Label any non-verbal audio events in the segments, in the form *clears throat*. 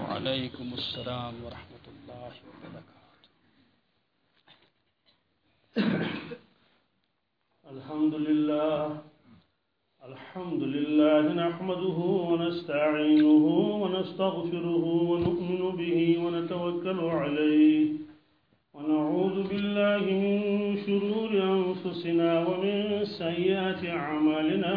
وعليكم السلام ورحمة الله وبركاته. الحمد لله الحمد لله نحمده ونستعينه ونستغفره ونؤمن به ونتوكل عليه. ونعوذ بالله من شرور أنفسنا ومن سيئات أعمالنا.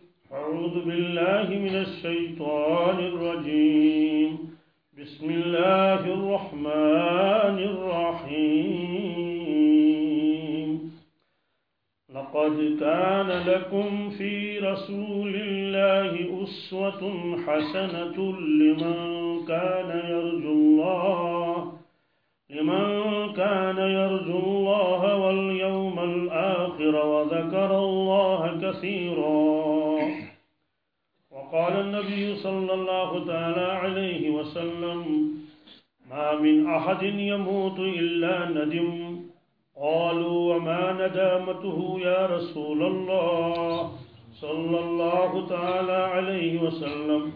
أعوذ بالله من الشيطان الرجيم. بسم الله الرحمن الرحيم. لقد كان لكم في رسول الله أسوة حسنة لمن كان يرجو الله لمن كان يرجو الله واليوم الآخر وذكر الله كثيرا. وقال النبي صلى الله تعالى عليه وسلم ما من أحد يموت إلا ندم. قالوا وما ندامته يا رسول الله صلى الله تعالى عليه وسلم.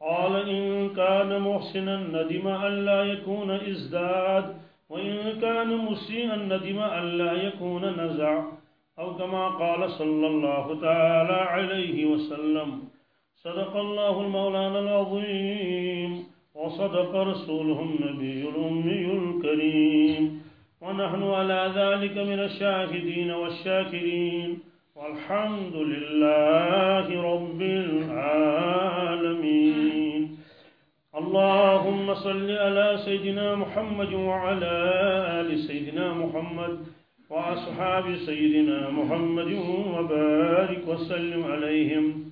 قال إن كان محسنا ندم أن لا يكون إزداد وإن كان مسيئا ندم أن لا يكون نزع. أو كما قال صلى الله تعالى عليه وسلم. صدق الله المولانا العظيم وصدق رسوله النبي الأمي الكريم. ونحن على ذلك من الشاهدين والشاكرين. والحمد لله رب العالمين. اللهم صل على سيدنا محمد وعلى آل سيدنا محمد وأصحاب سيدنا محمد وبارك وسلم عليهم.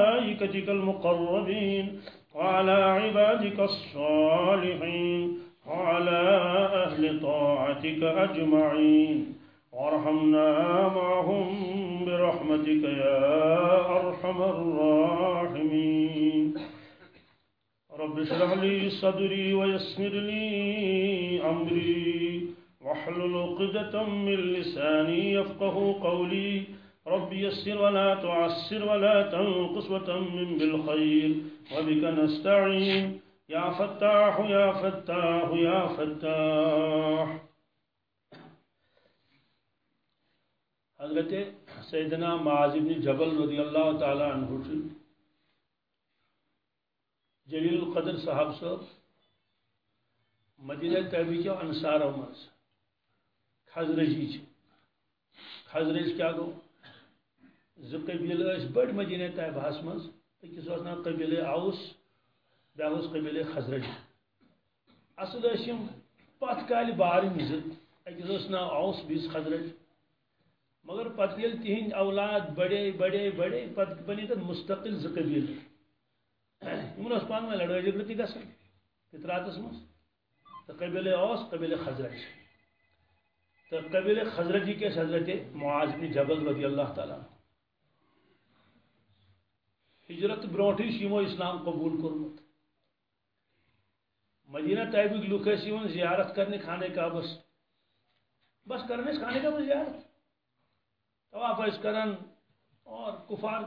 ملائكتك المقربين وعلى عبادك الصالحين وعلى أهل طاعتك أجمعين. وارحمنا معهم برحمتك يا أرحم الراحمين. رب اشرح لي صدري ويسر لي أمري واحلل عقدة من لساني يفقه قولي. رب يسر ولا تعسر ولا تنقص وتمم بالخير وبك نستعين يا فتاح يا فتاح يا فتاح حضرت سیدنا معاذ بن جبل رضی اللہ تعالی عنہ جلیل القدر صاحب صاحب مدینہ طیبہ کے انصارو مز خزرجی جی خزرج جی کیا گو زٕ قبیل ٲسۍ بٔڑۍ مدینہ طیبہس منٛز أکِس اوس ناو قبیلے اوس بیٛاکھ اوس خزرج اصل ٲسۍ یِم پتھ کالہِ بارٕنۍ زٕ أکِس اوس ناو اوس بیٚیِس خزرج مگر پتہٕ ییٚلہِ تِہنٛدۍ اولاد بڑے بڑے بڑے پتہٕ بنے تَتھ مستقل زٕ قبیلہٕ یِمن اوس پانہٕ ؤنۍ لڑٲے جھگڑٕ تہِ گژھان فطراتس منٛز تہٕ قبیلے اوس قبیلے خزرج تہٕ قبیلے خزرجی کے حضرت معاذ بن جبل رضی اللہ تعالیٰ ہجرت برونٹھے یمو اسلام قبول کورمت مدینہ طیبک لوک ٲسۍ زیارت کرنہِ خانہ کعبس بس۔ کرنے اس کھانے کا مجھے زیارت۔ طواف اس کرن اور کفار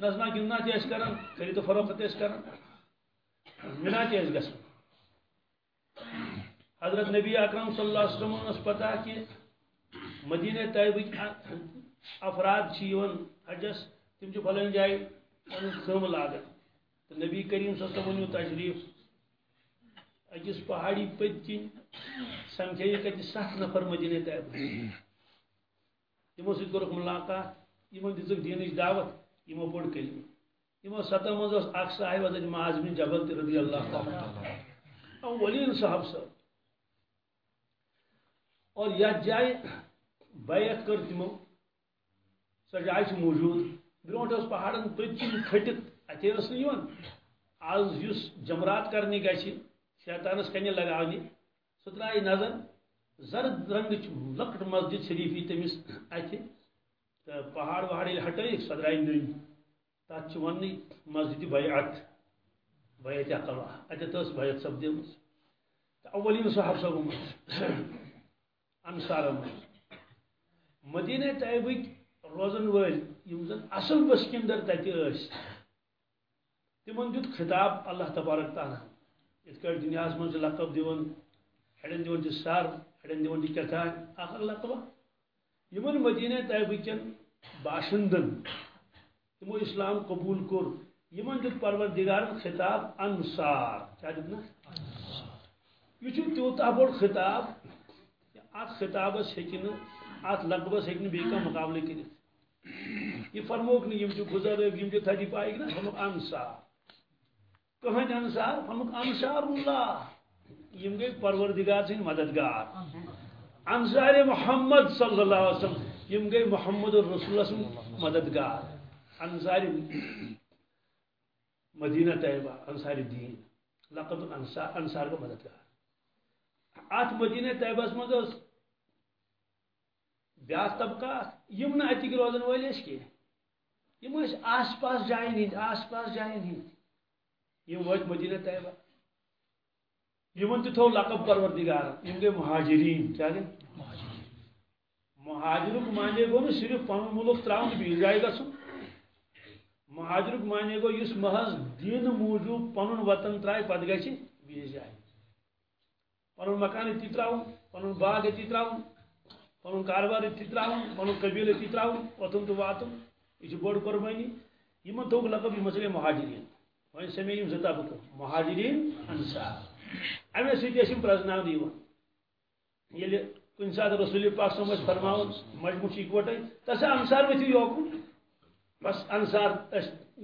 نظنا گننا تہ اس کرن خرید و فروخت اس کرن۔ منا تہ اس گسن حضرت نبی اکرم صلی اللہ علیہ وسلم اس پتہ کہ مدینہ طیبہ افراد چھ حجس تم چھ فلن جائے۔ پن خم لاگت تو نبی کریم صلی اللہ علیہ وسلم تشریف اکس پہاڑی پت کن سمکھے کتہ ست نفر مدینہ طیبہ تمو ست ملاقات یمن دزک دینچ دعوت، یمو پوڑ کلمہ یمو ستن مز اخ صاحب حضرت معاذ بن جبل رضی اللہ تعالی اولین صاحب صاحب اور یت جائے بیعت کر تمو سو جائے موجود۔ برونٹ اس پہاڑن پتچن کھٹت اتھے اس نیون آز یس جمرات کرنے گژھِ، شیطانس کنہِ لگاونہِ، سُہ ترٛایہِ نظر زرد رنگٕچ لۄکٕٹ مسجد شریفی تٔمِس اتھِ پہاڑ وہاڑ ییٚلہِ ہٹٲیِکھ، سۄ درٛاے نٔنۍ۔ تتھ چھُ مسجد بیعت بیعت عقبہ اتٮ۪تھ ٲس بیعت سپدیمٕژ۔ تہٕ اولین صحاب صٲبو منٛز انصارو منٛز۔ مدینہ طیبٕکۍ روزن وٲلۍ یِم زن اصل بسکندر تتہِ ٲسۍ تمن دیُت خطاب اللہ تبارک تعالیٰ۔ یِتھ کٲٹھۍ دُنیاہس منٛز چھِ لقب دِوان اڑٮ۪ن دِوان چھِ سر اڑٮ۪ن دِوان چھِ کیٛاہ اکھ اکھ لقبہ یمن مدینہ طیبٕکٮ۪ن باشندن۔ تمو اسلام قبول کوٚر یمن دیُت پروردگارن خطاب انصار۔ کیٛاہ دیُت نا؟ یہ چھُ تیوٗتاہ بوٚڑ خطاب اتھ خطابس ہیٚکہِ نہٕ اتھ لقبس ہیٚکہِ نہٕ بیٚیہِ کانٛہہ مقابلہٕ کٔرِتھ یہ فرموک نہٕ یِم چھِ بُزرگ یِم چھِ تھدی پایِک نا فرموک انصار۔ کٕہٕنۍ انصار؟ فرموک انصار اللہ۔ یم گٔے پروردگار سٕنٛدۍ مددگار۔ انصار محمد صلی اللہ علیہ وسلم۔ یم گئی محمد الرسول اللہ سن مددگار۔ انصار مدینہ طیبہ، انصار دین۔ لقب انصار انصار کا مددگار۔ ات مدینہ طیبہ مز بیاکھ طبقات یم نہ اتک روزن ول کی یم آس پاس جائن ہند آس پاس جائن ہند یم وت مدینہ طیبہ۔ یمن تہ تھو لقب پروردگار۔ یم گئی مہاجرین کیا گئی مہاجرک مانے گو نا صرف پن ملک تراؤن بیس جائے گھن مہاجرک مانے گو اس محض دین موجود پن وطن ترائے پتہ گھس بیس جائے پن مکان اتھی تراؤن پن باغ اتھی تراؤن پن کاروبار اتھی تراؤن پن قبیل اتھی تراؤن اوتن تو واتن یہ بڑ قربانی یمن تھوک لقب یہ مسئلے مہاجرین۔ وۄنۍ سمے یِم زٕ طبقہٕ مہاجرین، انصار۔ امے سۭتۍ ٲسۍ پرزناونہٕ یِوان ییٚلہِ کن سات رسول پاک صم فرما مجموع اکوٹے تس انصار ورتو یوکن بس انصار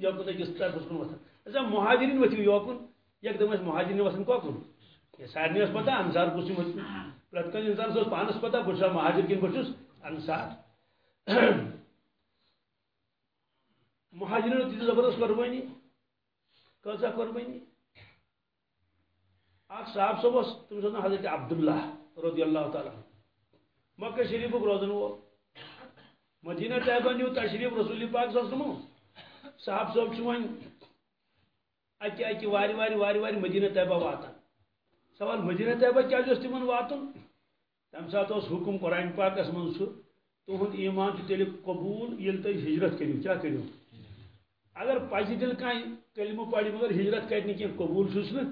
یوکن أکس طرفس کن وتھان تسا مہاجرین ورتو یوکن یکدم مہاجرین وتھان کوکن یہ سارے پتہ انصار کس پریت کن انسان پانس پتہ بہت مہاجر کن بہت انصار۔ *clears throat* مہاجرین تیت زبردست قربانی کسا قربانی اخ صاحب صبح تم حضرت عبداللہ رضی اللہ تعالیٰ مکہ شریف روزن وول مدینہ طیبہ نیو تشریف، رسول پاک صلی اللہ علیہ وسلم۔ صاحب صاحب چھ ون اکی اکی واری واری واری واری مدینہ طیبہ واتان سوال مدینہ طیبہ کیا جو تمن واتن تم سات حکم قرآن پاک اس من سو تہند ایمان تیل قبول یل تھی ہجرت کریو، کیا کریو؟ اگر پزِ دل کان کلمہ پڑی مگر ہجرت کرنی کی قبول چھس نا؟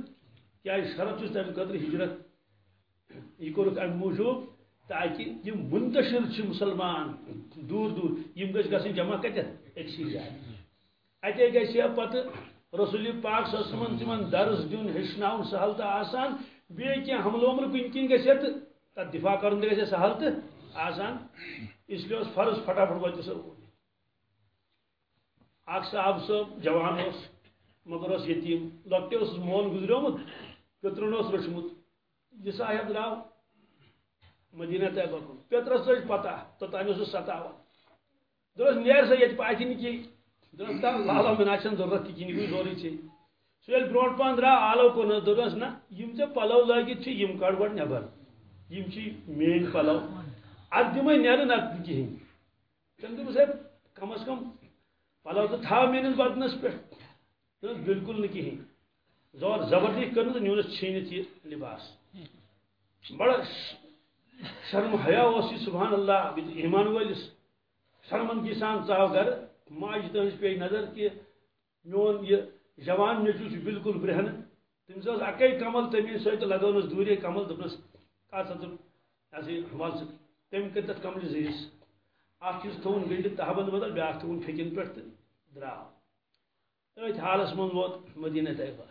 کیا شرط چھس تمہ خاطر ہجرت؟ یہ کورک ام موجود، تاکہ یہ منتشر مسلمان، دور دور، یم گھس گھن جمع کتت اکسی جائے۔ اتے گھس پتہ رسول پاک صن تمن درس دن ہچن سہل تو آسان بیٚیہِ کینٛہہ حملہ کن کن گھس تک دفاع کرن تہ گھس سہل تو آسان۔ اس لیے اس فرض پھٹافٹ وات سر اخ صاحب صٲب جوان اس مگر اس یتیم۔ لۄکٹہِ اوسُس مول گزریومُت پترن اوس رچمُت یہ صاحب درٛاو مدینہ طیبہ کن پیترس لج پتہ توتان اس ستاوان دس نیر سا یہ پاتہ نی کی دس تا لالا منا چھن ضرورت کی نی ضروری چھ سو یل برونٹ پان درا آلو کن دس نا یم ژے پلو لگت چھ یم کڑ گۄڈ نٮ۪بر یم چھ مین پلو اد دمے نیر نہ کہین تم دوٚپُس ہے کم از کم پلو تو تھاو میٲنِس بدنس پٮ۪ٹھ دوٚپُس بالکل نہٕ کِہیٖنۍ زور زبردستی کٔرنہٕ تہٕ نیوٗنس چھیٖنِتھ لباس بڑا شرم حیا اس سبحان اللہ ایمان ولس شرمندگی سان ژاو گر ماج تہذ پی نظر کہ میون یہ جوان نیچو بالکل برہن تمس ٲس اکے کمل تمی سۭتۍ لگٲونس دوٗرے کمل دوٚپنس کَر سا ژٕ یہِ ہسا یہِ وَل ژٕ تٔمۍ کٔر تَتھ زیٖس اکھ چیٖز تھوٚوُن گٔنڈِتھ تہبند بدل بیٛاکھ تھوٚوُن پھیٚکِن پٮ۪ٹھ تہٕ درٛاو أتھۍ حالس منٛز ووت مدیٖنہ طیبہ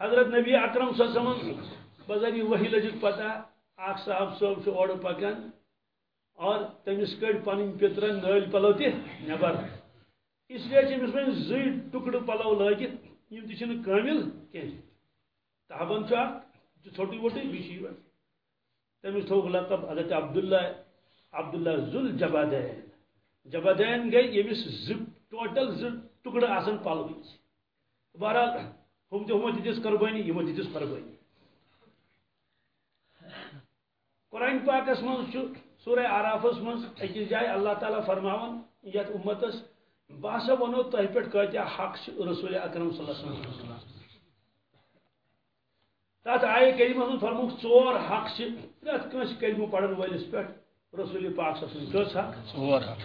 حضرت نبی اکرم صلی اللہ علیہ وسلم بذری وحی لجک پتہ اکھ صاحب صٲب چھُ اورٕ پکان اور تٔمِس کٔڑۍ پنٕنۍ پِترن نٲلۍ پلو تہِ نٮ۪بر اس لیے چھِ أمِس وۄنۍ زٕے ٹُکڑٕ پلو لٲگِتھ، یِم تہِ چھِنہٕ کٲمِل کینٛہہ تہبند چھُ اکھ چھُ ژھوٚٹٕے ووٚٹٕے بیٚیہِ چھِ یِوان تٔمِس لقب حضرت عبداللہ عبداللہ ذُل جبادین جبادین گٔے ییٚمِس زٕ ٹوٹل زٕ ٹُکڑٕ آسان پلوٕچ بہرحال، ہم تہِ ہُمو دِژ قربٲنی یِمو دِژ قربٲنی قرآن پاکس منٛز چھُ سورہ آرافس منٛز أکِس جایہِ اللہ تعالیٰ فرماوان یتھ اُمتس بہٕ ہسا ونو تۄہہِ پٮ۪ٹھ کۭتیاہ حق رسول اکرم صلی اللہ علیہ وسلم۔ تتھ آیہِ کریمس منٛز فرموکھ ژور حق چھِ۔ پرٛٮ۪تھ کٲنٛسہِ کلمہٕ پرن وٲلِس پٮ۪ٹھ رسول پاک صلی اللہ علیہ وسلم۔ حق۔ ژور حق۔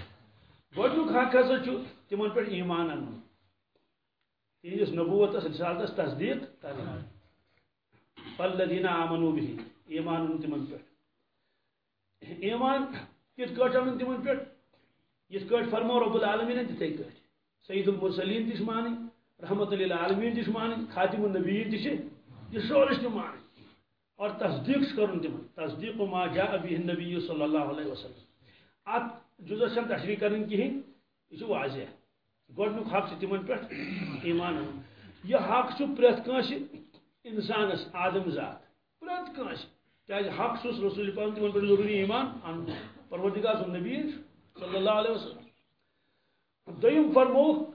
گۄڈنیُک حق ہسا چھُ تِمن پٮ۪ٹھ ایمان انُن تہنٛدِس نبوتس رسالتس تصدیق کرٕنۍ فالذین آمنوا به ایمان انُن تِمن پٮ۪ٹھ ایمان کِتھ کٲٹھۍ انُن تِمن پٮ۪ٹھ یِتھ کٲٹھۍ فرمو رب العالمین تِتھے کٲٹھۍ سعید المرسلین چھِ مانٕنۍ رحمت للعالمین چھِ مانٕنۍ خاتم النبیین چھِ یہ سورُے چھِ اور تصدیق چھُ کرُن تِمن تصدیق ما جاء به النبی صلی اللہ علیہ وسلم۔ اتھ جُزس چھنہٕ تشریح کرٕنۍ کِہیٖنۍ یہِ چھُ واضح گۄڈنیُک حق چھُ تِمن پٮ۪ٹھ ایمان انُن یہِ حق چھُ پرٛٮ۪تھ کٲنٛسہِ انسانس آدم ذات۔ پرٛٮ۪تھ کٲنٛسہِ کیازِ حق چھُس رسول پاک تِمن پٮ۪ٹھ ضروٗری ایمان۔ انُن پروردگار سُنٛد نبی صلی اللہ علیہ وسلم۔ دوٚیِم فرمووُکھ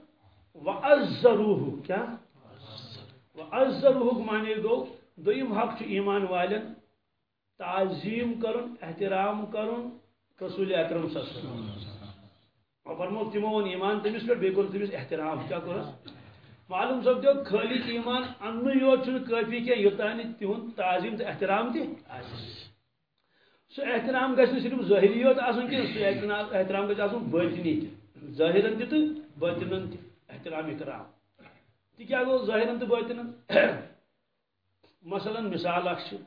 وَأَزَّرُوهُ۔ کیٛاہ وَأَزَّرُوهُک معنی گوٚو دوٚیِم حق چھُ ایمان والٮ۪ن تعظیٖم کرُن، احترام کرُن، رسول اکرم صلی اللہ علیہ وسلم۔ فرمووُکھ تِمو ووٚن ایمان تٔمِس پٮ۪ٹھ بیٚیہِ کوٚر تٔمِس احترام کیٛاہ کوٚرُس معلوم سپدیو خٲلی ایمان اننُے یوت چھُنہٕ کٲفی کینٛہہ یوٚتانۍ نہٕ تِہُنٛد تعظیٖم احترام تہِ آسہِ سُہ احترام گژھِ صرف ظٲہری یوت آسُن کینٛہہ سُہ احترام احترام گژھِ آسُن بٲطنی تہِ ظٲہرن تہِ تہٕ بٲطنن احترام اکرام۔ تہِ کیٛاہ گوٚو ظٲہرن تہٕ بٲطنن مثلاً مثال اکھ چھِ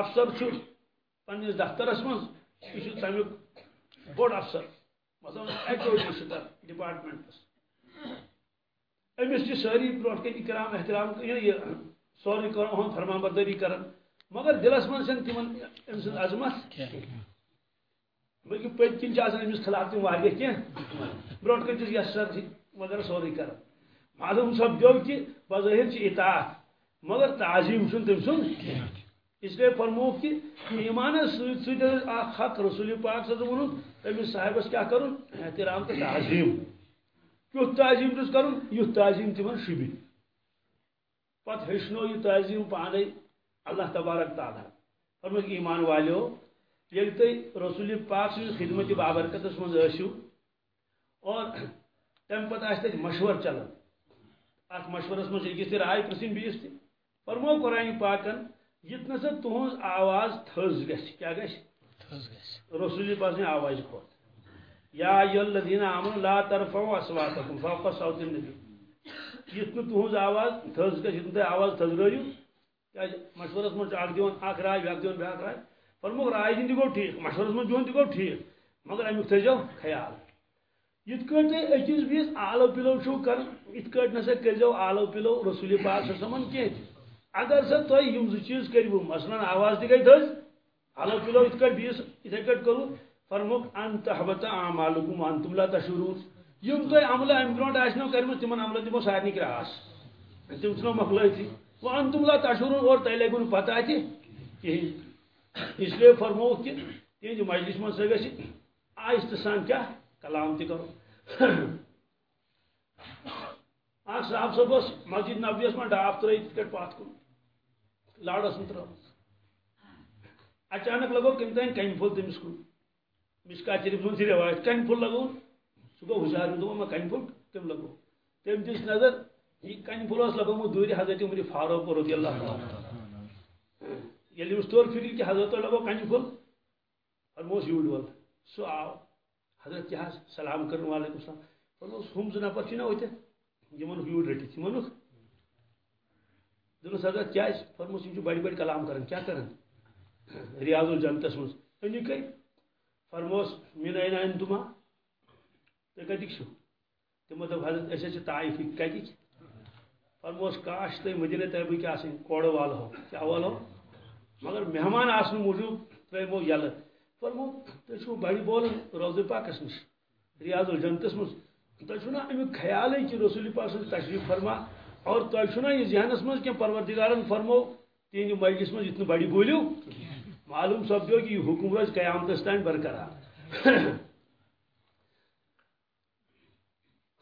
افسر چھُ پننِس دفترس منٛز یہِ چھُ تمیُک بوٚڑ افسر۔ مثلاً ایچ او چھُ تتھ ڈپارٹمنٹس أمِس چھِ جی سٲری برونٛٹھ کَنہِ احترام یہِ سورُے کران أہُنٛد فرمان بردٲری کران مگر دِلس منٛز چھنہٕ تِمن أمۍ سٕنٛز جی عظمت۔ بلکہِ پٔتۍ کِنۍ چھِ آسان أمِس خلاف تِم واریاہ کینٛہہ برونٛٹھ کَنۍ چھُس یس سر وغیرہ سورُے کران معلوم سپدیو کہِ بظٲہر چھِ اطاعت، مگر تعظیٖم چھُنہٕ تٔمۍ سُنٛد اس لیے فرمووُکھ کہِ ایمانس سۭتۍ حق رسول پاک صٲب ووٚنُن تٔمِس صاحبس کیٛاہ کرُن؟ احترام تہٕ تعظیٖم۔ کیُتھ تعظیٖم چھُس کرُن؟ یُتھ تعظیٖم تِمن شُبہِ پتہٕ ہیٚچھنو یہِ تعظیٖم پانے، اللہ تبارک تعالیٰ۔ فرموکھ ایمان والیو ییٚلہِ تُہۍ رسول پاک سٕنٛدِس خدمت بابرکتس منٛز ٲسِو اور تمہِ پتہٕ آسہِ تتہِ مشور چلان اتھ مشورس چھِ أکِس تہِ راے پرژھٕنۍ بیٚیِس تہِ فرمو قرآنِ پاکن یِتھ سا تُہنٛز آواز تھٔز گژھِ تھٔز گژھِ رسول پاک سٕنٛدِ آوازِ کھۄتہٕ یا الذین آمنوا لا ترفعوا اصواتکم فوق صوت النبی۔ یِتھ نہٕ تُہنٛز آواز تھٔز گژھِ یِتھ نہٕ تُہۍ آواز تھٔزرٲیِو کیٛازِ مشورس منٛز چھُ اکھ دِوان اکھ راے بیٛاکھ دِوان بیٛاکھ راے فرموکھ راے دِنۍ تہِ گوٚو ٹھیٖک مشورس منٛز بِہُن تہِ گوٚو ٹھیٖک مگر امیُک تھٲیزیو خیال۔ یِتھ کٲٹھۍ تُہۍ أکِس بیٚیِس آلو پِلو چھُو کران یِتھ کٲٹھۍ نسا کٔرزیو آلو پِلو رسول پاک سمن کینٛہہ تہِ۔ اگر سا تۄہہِ یِم زٕ چیٖز کٔرِو مثلاً آواز تہِ گٔے تھٔز، آلو پِلو یِتھ کٲٹھۍ بیٚیِس یِتھے کٲٹھۍ کوٚروٕ فرموکھ ان تحبت اعمالکم انتم لا تشعرون۔ یِم تۄہہِ عملہٕ امہِ برونٛٹھ آسنو کٔرمٕژ تِمن عملن دِمو سارنٕے کراس۔ تِم ژھٕنو مۄکلٲیتھٕے وۄنۍ انتم لا تشعرون، اور تۄہہِ لگوٕ نہٕ پتہ تہِ کِہیٖنۍ۔ اس لیے فرمووُکھ کہِ تِہنٛدِ مجلس منٛز سا گژھِ آہستہٕ سان کیٛاہ کلام تہِ کرُن اکھ صاحب صٲب مسجد نبویس منٛز ڈاپ ترٲیِتھ یِتھ کٲٹھۍ پتھ کُن لاڈس منٛز اچانک لگو کٔمۍ تانۍ کَنہِ پھوٚل تٔمِس کُن مشکات شریف منٛز چھِ رٮ۪واج کَنہِ پھوٚل لگوُن سُہ گوٚو ہُشار دوٚپُن مےٚ کَنہِ پھوٚل کٔمۍ لگوو تٔمۍ دِژ نظر یہِ کَنہِ پھوٚل اوس لگومُت دوٗرِ حضرت عمر فاروق رضی اللہ تعالیٰ یعنی ییٚلہِ أمِس طور فِکر کہ حضرت لگو کنہِ پھوٚل فرموس یوٗرۍ وول سُہ آو حضرت کیٛاہ حظ سلام کٔرٕن وعلیکُم سلام فرموس ہُم زٕ نفر چھِنا ہوٚتٮ۪تھ یِمن یوٗرۍ رٔٹِتھ یِم اوٚنُکھ دوٚپنس حضرت کیٛازِ فرموس یِم چھِ بڑِ بڑِ کلام کران کیٛاہ کران ریاض الجنتس منٛز أنِکھے فرموس مِن اینا انتما۔ تُہۍ کتِکۍ چھِو تِمو دوٚپ مطلب حضرت أسۍ حظ چھِ طائفٕکۍ کتِکۍ فرموس، کاش تُہۍ مدینہ طیبٕکۍ آسٕنۍ کورٕ والہو کیٛاہ والہو مگر مہمان آسنہٕ موٗجوٗب ترٛٲیمو یلہٕ فرمو تُہۍ چھِو بڑِ بولان روزٕ پاکس نِش ریاض الجنتس منٛز تۄہہِ چھُو نا امیُک خیالٕے کہِ رسول پاک سٕنٛز تشریف فرما، اور تۄہہِ چھُو نا یہِ ذہنس منٛز کینٛہہ پروردگارن فرمو تِہنٛدِ مجلس منٛز یِتھ نہٕ بڑِ بوٗلِو معلوم سپدیو کہ یہ حکم روز قیامتس تام برقرار.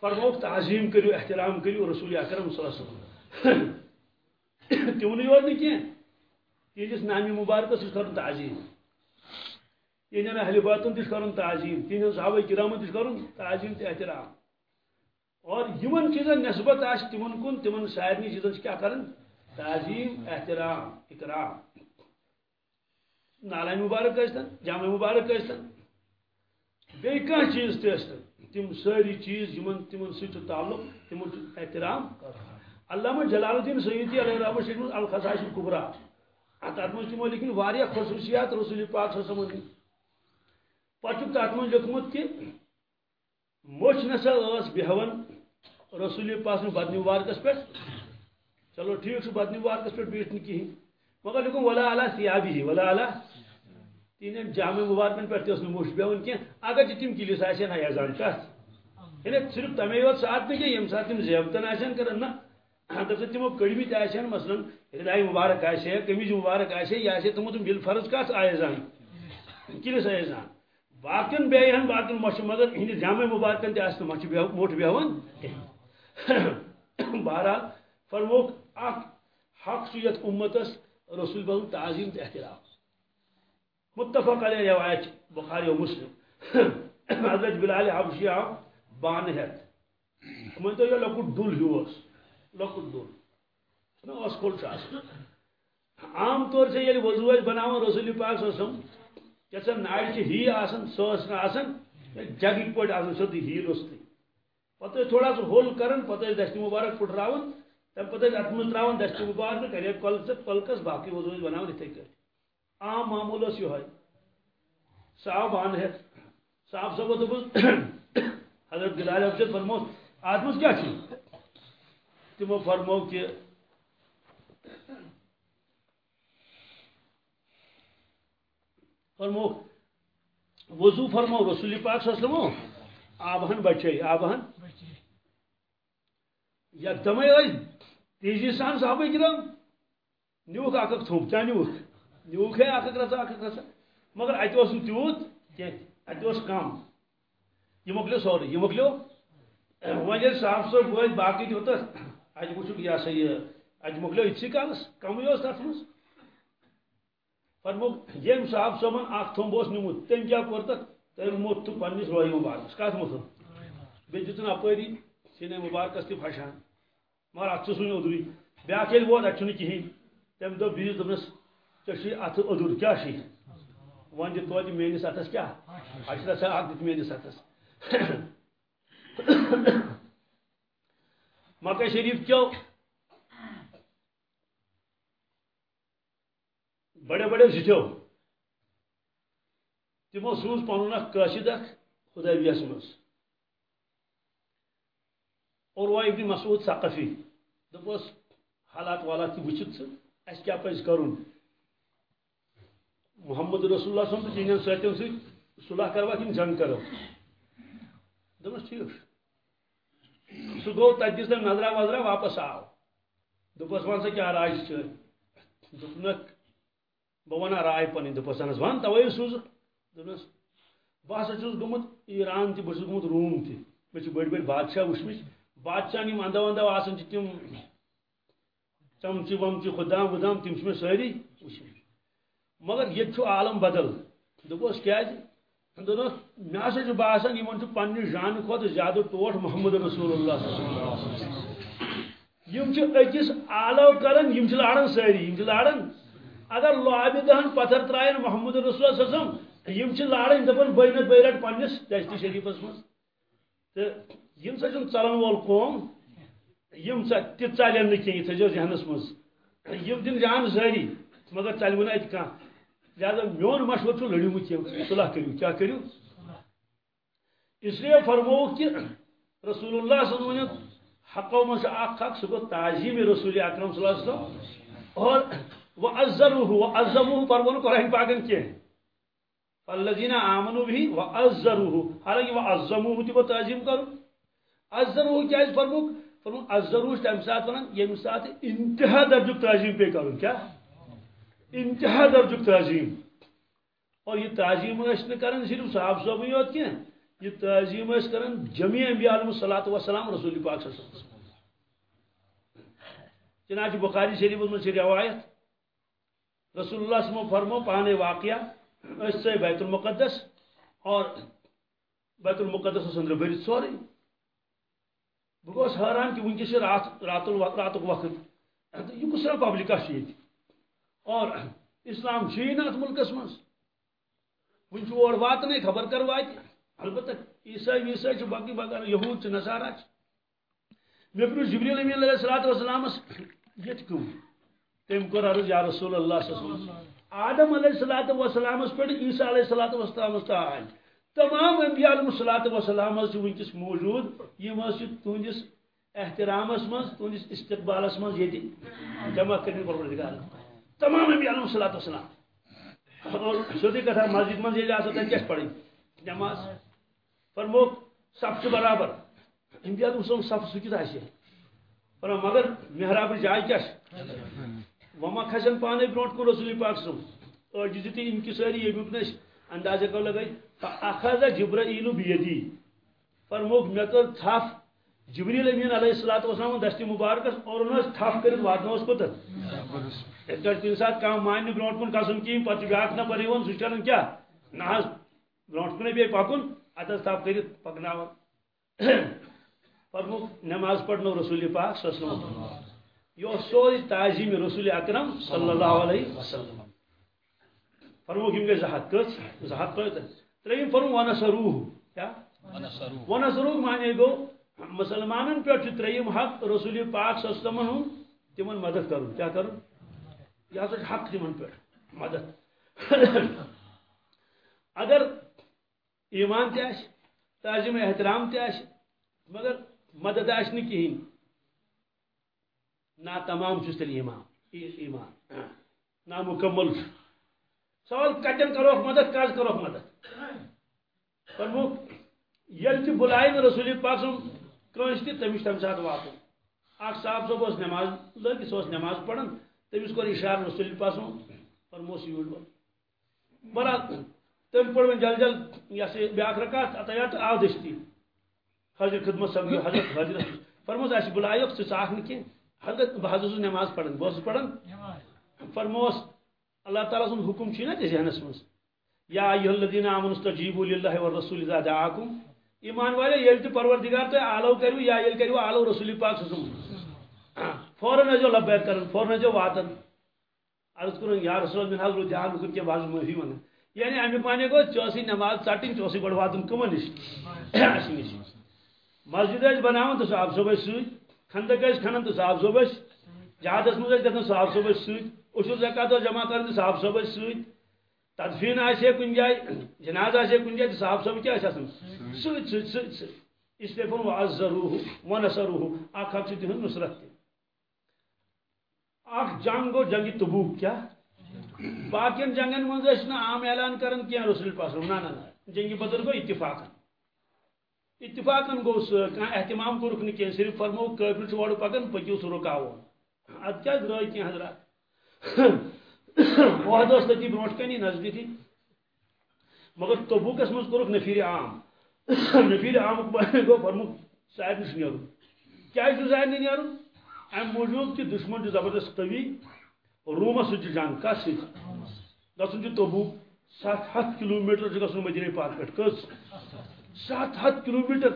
فرموک تعظیم کرو احترام کرو رسول اکرم صلی اللہ علیہ وسلم. تمن یوت نی تہندس نامی مبارکس تہ کر تعظیم. یعنی تہندین اہل باتن تہ کر تعظیم تہندین صحابہ کرامن تہ کر تعظیم تہ احترام. اور یمن چیزن نسبت آس تمن کن، تمن سارنی چیزن کیا کرن؟ تعظیم، احترام، اکرام. نالہ مبارک ٲسۍتن جامع مبارک ٲسۍتن بیٚیہِ کانٛہہ چیٖز تہِ ٲسۍتن تِم سٲری چیٖز یِمن، تِمن سۭتۍ چھُ تعلق، تِمن چھُ احترام. علامہ جلال الدین سیدی علیہ رحمہ چھِ لیکھمٕژ الخصائص الکبرا تتھ منٛز تِمو لیکھمٕتۍ واریاہ خصوٗصیات رسول پاک صلی اللہ علیہ وسلم پتہٕ چھُکھ تتھ منٛز لیوٚکھمُت کہِ موٚچھ نسا ٲس بیٚہوان رسول پاک سٕنٛدِ بدنہِ مبارکس پٮ۪ٹھ چلو ٹھیٖک چھُ بدنہِ مبارکس پٮ۪ٹھ بیٖٹھ نہٕ کِہیٖنۍ مگر لیکھُن ولا علا سیابی ولا علا تین جامع مبارکن پہ موش بیون کی اگر جی تم کلس آن ایزان کت یعنی صرف تمے یوت سات نا یم سات تم زیبتن آن کر نا دپ تمو کڑمت آن مثلا ہدائی مبارک آسے کمیز مبارک آسے یہ آسے تمو تم بل فرض کت آیزان کلس آیزان باقین بیان باقین مش مگر ہند جامع مبارکن تہ مچ موٹ بیہون *coughs* بہرحال فرموک اخ حق سیت امتس رسول بہن تعظیم تہ احترام۔ متفق علیہ روایت بخاری و مسلم۔ *coughs* حضرت بلال حبشی آو بان ہیت من تو یہ لکٹ دل ہیوس لکٹ دل۔ نا اس کھول چھ عام طور سے یعنی یہ وضو بناون رسول پاک صلی اللہ علیہ وسلم۔ کیسا ناڑ ہی آسن سوس نہ آسن جگی پٹ آسن سدی ہی رستی۔ پتہ تھوڑا سا ہول کرن، پتہ دشت مبارک پٹراون تم پتہ ات من تراون دشت مبارک کرے، کل سے کلکس باقی وضو بناون اتھے کر عام معمول اس یہ صاحب آن ہے۔ صاحب صاحب دس *coughs* حضرت بلال افسد فرمو آدمس کیا چھ تمو فرمو کہ فرمو وضو فرمو رسول پاک صلی اللہ علیہ وسلم آبہن بچے آبہن؟ یکدمے تیزی سان صحابہ کرام نیوک اک تھوپ کیا نیوک نیوک ہے اک رسا اک رسا مگر اتہ اس تیوت اتہ اس کم یہ مکلیو سورے یہ مکلیو صٲب وٲتۍ باقٕے تہِ تَتھ اَتہِ وٕچھُکھ یہِ ہسا یہِ اَتہِ مۄکلیو یِتسٕے کالس کمٕے اوس تَتھ فرموک ییٚمۍ صاحب صٲبن اکھ تھوٚمب اوس نیُمُت تٔمۍ کیٛاہ کوٚر تَتھ تٔمۍ موٚتھ تہٕ پنٛنِس رویہِ مُبارکس کَتھ موٚتھُن بیٚیہِ دِتُن اپٲری سیٖنے مُبارکس تہِ پھشان مگر اتھ چھُس وٕنہِ اوٚدرُے بیٛاکھ ییٚلہِ ووت اَتہِ چھُنہٕ کِہیٖنۍ تٔمۍ دوٚپ بیٚیِس دوٚپنس ژےٚ چھُے اتھٕ اوٚدُر ون دِ توتہِ میٲنِس اتھس کیٛاہ اَسہِ رژھا اکھ دِتھ میٲنِس اتھس مکہ شریف کیو بڑے بڑے زتو تمو سوز پن قاصد اخ خدیبیس مز اور وہ ابن مسعود ثقفی دپس حالات والات تہ وچھت اس کیا پز کرن محمد رسول اللہ صلی اللہ علیہ وسلم ساتھیوں سے صلح کروا کن جنگ کرو۔ دپس ٹھیک۔ سہ گو تت دس نظرہ وظرہ واپس آو دپس ون سا کیا رائے دپنک بہ ونہ رائے پنہ دپس اہن ون توے سوز دپنس بہ ہسا چھس گومت ایران تہ بہ گومت روم تہ مے بڑ بڑ بادشاہ وچھمت بادشاہ یم اندو اندو آسان تم چمچہ ومچہ خدام ودام تم مے ساری وچھمت مگر یہ عالم بدل دپس کیاز دوٚپنس مےٚ ہسا چھُ باسان یِمن چھُ پننہِ جانہٕ کھۄتہٕ زیادٕ ٹوٹھ محمد رسول اللہ یِم چھِ أکِس آلو کران یِم چھِ لاران سٲری یِم چھِ لاران اگر لابہ دہن پتھر ترائن محمد رسول اللہ صلی اللہ علیہ وسلم یم چھ لارن دپن بینت بیرٹ پنس دشت شریفس مز تو سا چھ ژلن وول قوم، یم سا تہ ژلن نہ کینٛہہ تھٲیزیو ذہنس مز۔ دن جان زٲری مگر ژلوٕ نہٕ اتہِ کانٛہہ لہذا میون مشورٕ چھُ لٔڑِمٕتۍ صلح کٔرِو کیٛاہ کٔرِو اس لیے فرمو کہ رسول اللہ صلی اللہ علیہ وسلم حقو من سے اخ حق سو تعظیم رسول اکرم صلی اللہ علیہ وسلم۔ اور وہ ازروہ وہ ازموہ پر وہ قرآن پاکن کے فالذین آمنوا بھی وہ ازروہ حالانکہ وہ ازموہ تھی تعظیم کرو ازروہ کیا اس فرمو فرمو ازروہ تم ساتھ ونن یم ساتھ انتہا درجہ تعظیم پہ کرو، کیا؟ انتہا درجہ تعظیم اور یہ تعظیم اس نے کرن، صرف صاحب صاحب یوت کیا یہ تعظیم اس کرن جميع انبیاء علیہ الصلوۃ والسلام، رسول پاک صلی اللہ علیہ وسلم۔ چنانچہ بخاری شریف میں سے روایت رسول اللہ صلی فرمو پانے واقعہ، اس سے بیت المقدس، اور بیت المقدس اندر بھرت سورے بہ گوس حیران کہ ونکس رات رات رات وقت۔ یہ کس طرح پبلکا اور اسلام چھی نا ات ملکس من ون اور واتنے خبر کر وات البتہ عیسائی ویسائی باقی باقی یہود نصارہ مے پرو جبریل امین علیہ الصلوۃ والسلام یت کم تم کور عرض یا رسول اللہ صلی اللہ علیہ وسلم۔ آدم علیہ الصلوۃ والسلام پہ عیسی علیہ الصلوۃ والسلام اس تاج تمام انبیاء علیہ الصلوۃ والسلام چھ ونکس موجود۔ یم اس تہندس احترامس من تہندس استقبالس من یہ جمع کرنے پروردگار۔ تمام انبیاء علیہ الصلوۃ والسلام۔ اور سودی کتھا مسجد من یہ آسا تھا کیا پڑھی نماز فرمو، سب سے برابر۔ انبیاء امتیاز مسلم صف سکت آسہ پر مگر محراب جائے کیا وما کھسن پانے برونٹ کو رسول پاک سم اور جدی انکساری یمیک نش اندازہ کو لگائی، فاخذ جبرائیل بیدی۔ فرموک مے کر تھاف۔ جبریل امین علیہ الصلوۃ والسلام دست مبارکس اور انہس تھاف کرت واتنوس کوتر ایک تین سات کام مان برونٹ کن کسن کیم پتہ بیاکھ نہ پریون سچن کیا؟ نہ برونٹ کن بی پکن اتس تھاف کرت پکناون *coughs* فرمو نماز پڑھنو رسول پاک صلی اللہ علیہ وسلم۔ یہ سوری تعظیم رسول اکرم صلی اللہ علیہ وسلم. فرمو کم گئی زہت کس زہت کس تریم فرمو ونسروہ کیا؟ ونسروہ مانے گو مسلمانن پہ تریم حق رسول پاک صلی اللہ علیہ وسلم تمن مدد کرو کیا کرو یہ ہسا حق تمن پہ مدد. اگر ایمان تہ تعظیم احترام تہ مگر مدد آس کہین نا تمام چس تیل ایمان ایمان. نا مکمل سوال کتن کروک مدد کاز کروک مدد. فرمو یل تہ بلائن رسول پاک سم کنس تہ تمس تم سات واتن اخ صاحب صاحب اس نماز لگ سو نماز پڑھن تمس کور اشار رسول پاک سم فرموس یوڑ برا تم پڑھ جل جل یہ بیاکھ رکعت اتیات آو دشتی حضرت خدمت سمجھو حضرت حضرت فرموس اس بلائیو ژٕ ژاکھ نہٕ کینٛہہ حضرت بہٕ حض اوسُس نماز پران بہٕ اوسُس پران فرموس اللہ تعالیٰ سُنٛد حکم چھُے نا ژےٚ ذہنس منٛز؟ یا ایُہ الذین آمنوا استجیبوا للہ والرسول اذا دعاکم۔ ایمان والے ییٚلہِ تہِ پروردگار تۄہہِ آلو کٔرِو یا ییٚلہِ کٔرِو آلو رسول پاک سُنٛد فوراً ٲسۍزیو لبیک کران فوراً ٲسۍزیو واتان عرض کوٚرُن یا رسول مےٚ حض روٗد دھیان بہٕ کٔرۍ کینٛہہ بہٕ حظ معٲفی ونان یعنی معنی گوٚو ژےٚ ٲسٕے نماز ژےٚ اوسُے گۄڈٕ واتُن کٕمن نِش اَسہِ نِش مسجد بناون تو صاحب صوبس ست خندق کھنان تو صاحب صوبس جہادس مز گھن صاحب صوبس ست اشر زکات جمع کر صاحب صوبس ست تدفین آسے کن جائے جناز آسے کن جائے تو صاحب صوب کیا ست ست ست ست اس لیے فون وعزروہ ونصروہ اخ اخ تہن نصرت اخ جنگ گو جنگ تبوک، کیا؟ باقین جنگن من عام اعلان کرن کیا، رسول پاس نا نا جنگ بدر گو اتفاقا اتفاقن گو اہتمام کورک کی صرف فرمو قابل وڑ پکان پکو سہ رکاو۔ اد کیا درائے کی حضرات؟ وحد اس تتی کنی نزدیکی مگر تبوکس مز کورک نفیر عام۔ نفیر عام گو فرمو سائر نش نیرو کیا چھ سائر نیرو ام موجود کہ دشمن چھ زبردست قوی رومس سچ جنگ کس سچ گھن چھ تبوک ست ہتھ کلو میٹر گھن مدینہ پاک پہ کس سات ہاتھ کلو میٹر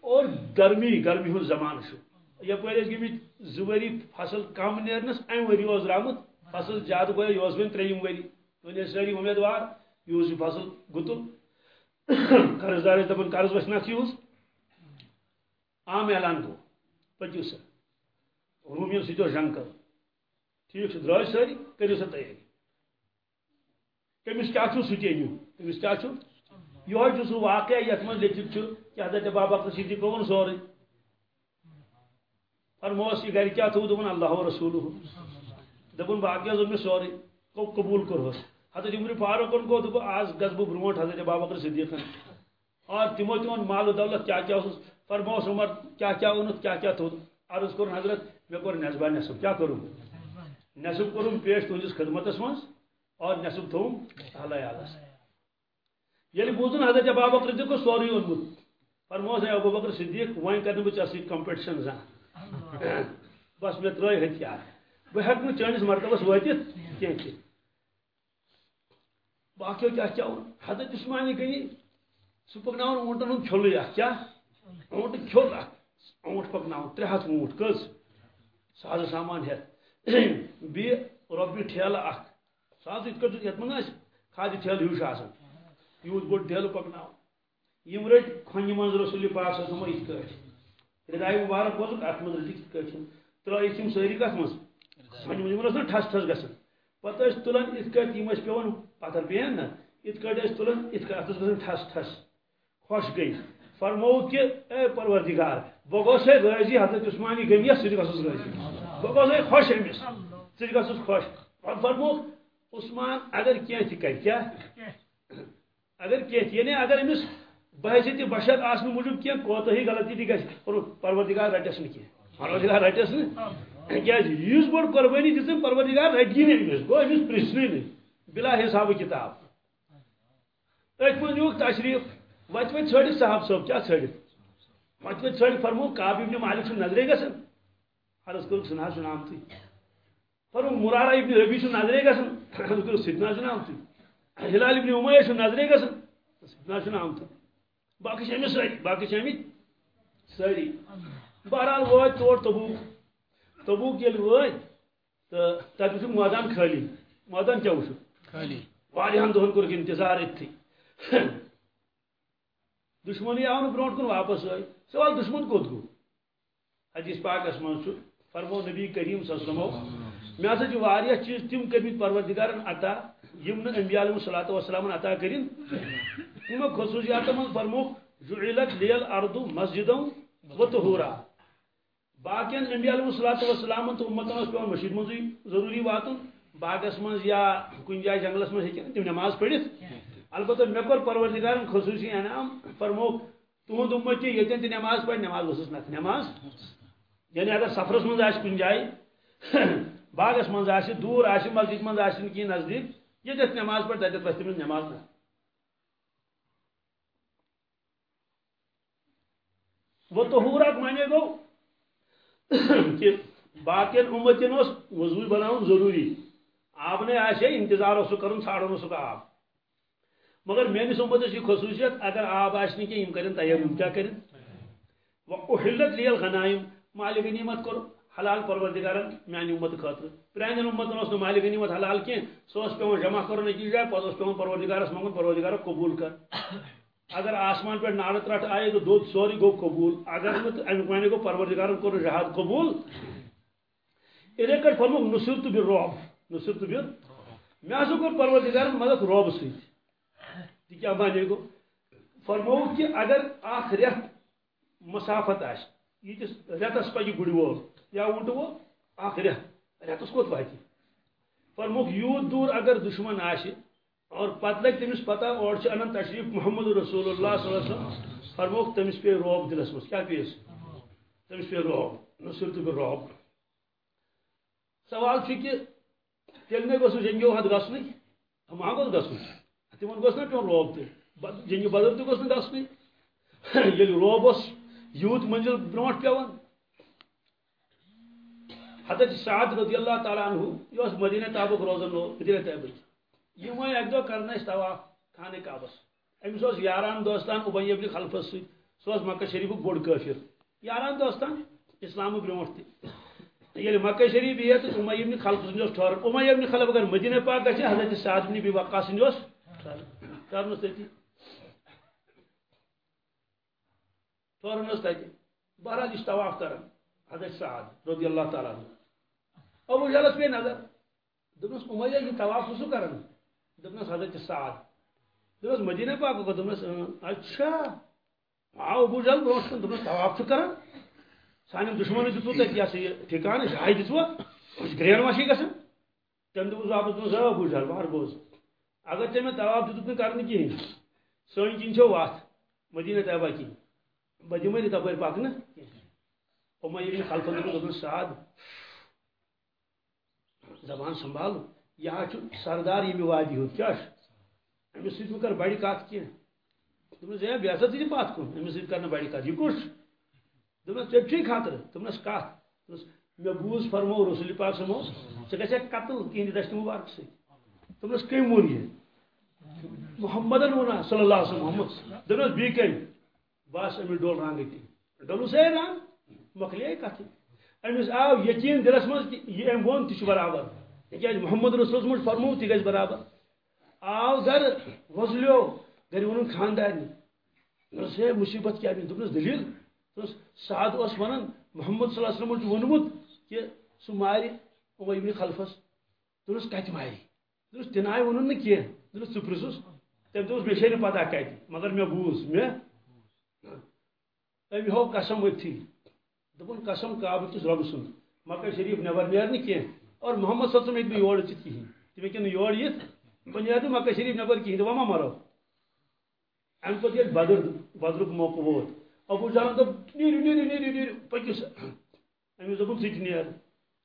اور گرمی گرمی ہند زمان یپر گمت زوری فصل کم نیرنس ام وری درامت فصل زیادہ گویا یہ وین تریم وری۔ ون ساری امیدوار، یہ فصل گتل۔ قرض دار دپان قرض وس نت یوز عام اعلان گو پکو سا رومیو سی جنگ کر ٹھیک درائے ساری کرو سا تیاری۔ کمس کیا سہ تہ انیو تمس کیا یہ سہ واقعہ یت من لکھت کہ حضرت بابا صدیق ون سورے فرموس یہ گھر کیا تھو دپن اللہ رسول دپن باقی حض مے سورے کو قبول کرہس حضرت عمر فاروق گو دپ آز گس بہ برونٹ حضرت بابا صدیق اور تمو تمن مال و دولت کیا کیا فرموس عمر کیا کیا اونت کیا کیا تھو عرض کور حضرت مے کور نسبہ نصب کیا کروں؟ نصب کروں، پیش تہندس خدمتس من اور نصب تھوم اللہ عالس یل بوزن حضرت ابا بکر صدیق کو سوری اونمت فرموس ہے ابو بکر صدیق وائن کرنے بچ اسی کمپٹیشن زان بس میں ترٲے ہتھیار. بہ ہیٚکہٕ نہٕ چٲنِس مرتبس وٲتِتھ کینٛہہ تہِ باقیو کیٛاہ کیٛاہ حضرت عثمانی گٔیے سُہ پکناوان اونٹن ہُنٛد کھیوٚلٕے اکھ کیٛاہ اونٹ کھیوٚل اکھ اونٹ پکناوان ترٛےٚ ہتھ اونٹ کٔژ سازٕ سامان ہیٚتھ *clears throat* بیٚیہِ رۄپیہِ ٹھیلہٕ اکھ. ساز یِتھ کٲٹھۍ یتھ منٛز آسہِ کھادِ ٹھیلہٕ ہیوٗ چھُ آسان یوٗت بوٚڑ ٹھیلہٕ پکناوان یِم رٔٹۍ کھۄنہِ منٛز رسول پاک صٲب سمو یِتھ کٲٹھۍ رِداے مبارک بوزُکھ اتھ منٛز رٔٹِکھ یِتھ کٲٹھۍ ترٲیِکھ یِم سٲری کتھ منٛز؟ کھۄنہِ منٛز یِمن ٲس نا ٹھس ٹھس گژھان پتہٕ ٲسۍ تُلان یِتھ کٲٹھۍ یِم ٲسۍ پیوان پتھر پیٚیَن نا۔ یِتھ کٲٹھۍ ٲسۍ تُلان یِتھ کٲٹھۍ اتھ ٲس گژھان ٹھس ٹھس۔ خۄش گٔے فرموو کہ اے پروردگار بہٕ گوٚژھ ہے رٲضی حضرت عثمانی گٔمیس ژٕ تہِ گژھُس رٲضی بہٕ گوٚژھ ہے خۄش أمِس ژٕ تہِ گژھُس خۄش فرمووُکھ عثمان اگر کینٛہہ تہِ کرِ کیٛاہ اگر کینٛہہ یعنی اگر أمِس بحثیت بشر آسنہٕ موٗجوٗب کینٛہہ کوتاہی غلطی تہِ گژھِ پروردگار رٹس نہٕ کینٛہہ پروردگار رٹس نہٕ کیٛازِ جی؟ یُس بوٚڑ قۄربٲنی دِژٕن پروردگار رٹی نہٕ أمِس گوٚو أمِس پرٛژھنٕے نہٕ بلا حساب کتاب۔ أتھۍ منٛز نیوٗکھ تشریٖف۔ وتہِ وتہِ ژھٲنڈِکھ صاحب صٲب کیٛاہ ژھٲنڈِکھ وتہِ وتہِ ژھٲنڈِکھ فرموو کاب ابن مالک چھُ نظرے گژھان عرض کوٚرُکھ سُہ نہ حظ چھُنہٕ آمتٕے فرموو مرارا ابن ربی چھُ نظرے گژھان عرض کوٚرُکھ سُہ تہِ نہ حظ چھُنہٕ آمتٕے ہلال ابن چھُ نظرے گژھان سُہ تہِ نہ حظ چھُنہٕ آمتٕے باقٕے چھِ أمِس سٲری باقٕے چھِ آمٕتۍ سٲری بہرحال وٲتۍ تور تبوٗک تبوٗک ییٚلہِ وٲتۍ تہٕ تَتہِ خٲلی مٲدان کیٛاہ وٕچھُکھ خٲلی واریاہن دۄہن کوٚرُکھ انتظار أتھی دشمنی آو نہٕ برونٛٹھ کُن واپس آے سوال دشمن کوٚت گوٚو حدیث پاکس منٛز چھُ فرمو نبی کریم سسلمو مےٚ ہسا چھِ واریاہ چیٖز تِم کٔرمٕتۍ پروردگارن عطا یِم نہٕ انبیا علیہ صلات وسلامن عطا کٔرِنۍ تِمو خصوٗصیاتو منٛز فرموکھ جُعلت لیل اردو مسجدو و طہورا. باقین انبیا علیہ صلات وسلامن تہٕ اُمتن اوس پیوان مشید منٛزٕے ضروٗری واتُن باغس منٛز یا کُنہِ جنگلس منٛز ہیٚکن تِم نٮ۪ماز پٔرِتھ البتہ مےٚ کوٚر پروردگارن خصوٗصی انعام فرموکھ تُہُنٛد اُمت یہِ ییٚتٮ۪ن تہِ نٮ۪ماز پرِ نٮ۪ماز ؤسٕس نکھ نٮ۪ماز یعنی اگر سفرس منٛز آسہِ کُنہِ باغس منٛز آسہِ دوٗر آسہِ مسجد منٛز آسہِ نہٕ ییٚتٮ۪تھ نٮ۪ماز پرِ تتٮ۪تھ وَسہِ تٔمِس نٮ۪ماز نہ وہ طہوٗرک مانے گوٚو کہ باقین اُمتن اوس وضوٗ بناوُن ضروٗری۔ آب نے آسے انتظار اوس کرُن ژھانڈُن اوسُکھ آب مگر میٲنِس اُمتس یہ خصوٗصیت، اگر آب آسہِ نہٕ کینٛہہ یِم کرن تیمُم کیٛاہ کٔرِن اُحلت لیل غنایم مالِ غنیمت کوٚر حلال پروردگارن میانہِ اُمت خٲطرٕ پرانٮ۪ن اُمتن اوس نہٕ غنیمت حلال کینٛہہ سُہ اوس پیوان جمع کرُن أکِس جایہِ پتہٕ اوس پیوان پروردگارس منٛگُن پروردگار قبوٗل کر. اگر آسمان پہ نارٕ ترٛٹھ آیے تو دۄد سورُے گوٚو قبوٗل. اگر نہٕ تہٕ امیُک معنی گوٚو پروردگارن کوٚر جہاد قبوٗل. اِتھے کٲٹھۍ فرموکھ نصرت بہِ رۄب نصرت بہِ مےٚ ہسا کوٚر پروردگارن مدد رۄب سۭتۍ تہِ کیٛاہ معنی گوٚو فرمووُکھ کہِ اگر اکھ رٮ۪تھ مسافت آسہِ ییٖتِس رٮ۪تس پکہِ گُرِ وول یا وُنٹہٕ وول اکھ رٮ۪تھ رٮ۪تس کوٚت واتہِ فرموکھ یوٗت دوٗر اگر دُشمن آسہِ اور پتہٕ لگہِ تٔمِس پتہ اور چھِ تشریف محمد رسول اللہ صلی اللہ علیہ وسلم فرموکھ تٔمِس پیٚیہِ روب دِلس منٛز کیٛاہ پیٚیس تٔمِس پیٚیہِ روب نصرت بہِ روب سوال چھُ کہِ تیٚلہِ نے گوٚژھ جنگو حد گژھنُے ما گوٚژھ گژھُن تِمن گوٚژھ نا پیوٚن روب تہِ جنگہِ بدر تہِ گوٚژھ نہٕ گژھنُے *laughs* ییٚلہِ روب اوس یوٗت منزل برونٛٹھ پیوان. حضرت سعد رضی اللہ تعالیٰ عنہ، یہ اوس مدینہ تابُک روزان مدینہ تابٕچ یم وۄنۍ اکہِ دۄہ کرن أسۍ طواف خانہ کعبس أمِس اوس یاران دوستان اُبی ابن خلفس سۭتۍ سُہ مکہ شریفُک بوٚڑ کٲفِر یاران دوستان اسلام برونٛٹھ تہِ یل یعنی مکہ شریف یہ تو امیہ ابن خلف سن ٹھہر امیہ ابن خلف اگر مدینہ پاک گژھِ حضرت سعد بن ابی وقاص سن ٹھہرنس تتی ٹھہرنس تتی بہرحال یہ طواف کران حضرت سعد رضی اللہ تعالیٰ عنہ. ابو جہلس پہ نظر. دپنس امیہ یہ طواف سو کران دپنس حضرت سعد. دپنس مدینہ پاک کو دپنس اچھا. آو ابو جہل برونٹ کن دپنس طواف چھ کران سانیم دشمن دتو تک یہ سا یہ ٹھکان جائے دتوا گرین واشی گژھان تم دوس واپس دوس ابو جہل بار بوز اگر ژے مےٚ طواف دِتُکھ نہٕ کرنہٕ کِہیٖنۍ سٲنۍ چھو مدینہ طیبہ کِنۍ بہٕ دِمے نہٕ تَپٲرۍ پکنہٕ خلفن دوٚپُن سعد زبان سنبھال یہ سردار ییٚمہِ وادی ہُنٛد کیٛاہ چھُ أمِس کر بڑِ کتھ کینٛہہ دوٚپنس ہے بیٚیہِ ہسا ژٕ دِ پتھ کُن أمِس سۭتۍ کر نہٕ بڑِ کتھ یہِ کُس چھُ دوٚپنس ژےٚ چھُے خطرٕ دوٚپنس فرمو رسول پاک سمو ژٕ گژھکھ قتل تِہنٛدِ دشت مبارک سۭتۍ دوٚپنس کٔمۍ ووٚن یہِ محمدن ووٚنا صلی اللہ علیہ وسلم محمد دوٚپنس بیٚیہِ کٔمۍ بس أمِس ڈول رنٛگ أتی ڈولُس ہے رنٛگ مۄکلے کتھٕ أمِس آو یقیٖن دِلس منٛز کہِ یہِ أمۍ ووٚن برابر۔ تِکیٛازِ محمد رسولس منٛز فرمو تہِ گژھِ برابر۔ آو گرٕ وۄزلیو گرِ ووٚنُن خاندارنہِ دوٚپنس ہے، مُصیبت کیٛاہ أمِس دوٚپنس دٔلیٖل دوٚپنس سعد اوس ونان محمد صلی اللہ علیہ وسلم چھُ ووٚنمُت کہِ سُہ مارِ اُمے ابن خلفس۔ دوٚپنس کتہِ مارِ دوٚپنس تہِ ناے ووٚنُن نہٕ کینٛہہ دوٚپنس ژٕ پرٛژھُس تٔمۍ دوٚپُس پتہ کتہِ مگر مےٚ بوٗز مےٚ أمۍ ہوو قسم أتھی دوٚپُن قسم کعبہٕ کِس رۄبہٕ سُنٛد مکہ شریف نٮ۪بر نیرنہٕ کینٛہہ اور محمد صلی اللہ علیہ وسلم ہیٚکہِ نہٕ یور أژِتھ کِہیٖنۍ تِم ہیٚکن نہٕ یور یِتھ بہٕ نیرٕ نہٕ مکہ شریف نٮ۪بر کِہیٖنۍ تہٕ وۄنۍ مرو اَمہِ پتہٕ ییٚلہِ بدر بدرُک موقعہٕ ووت ابوٗ جہلن دوٚپ نیٖرِو نیٖرِو نیٖرِو نیٖرِو پٔکِو سا أمِس دوٚپُن ژٕ تہِ نیر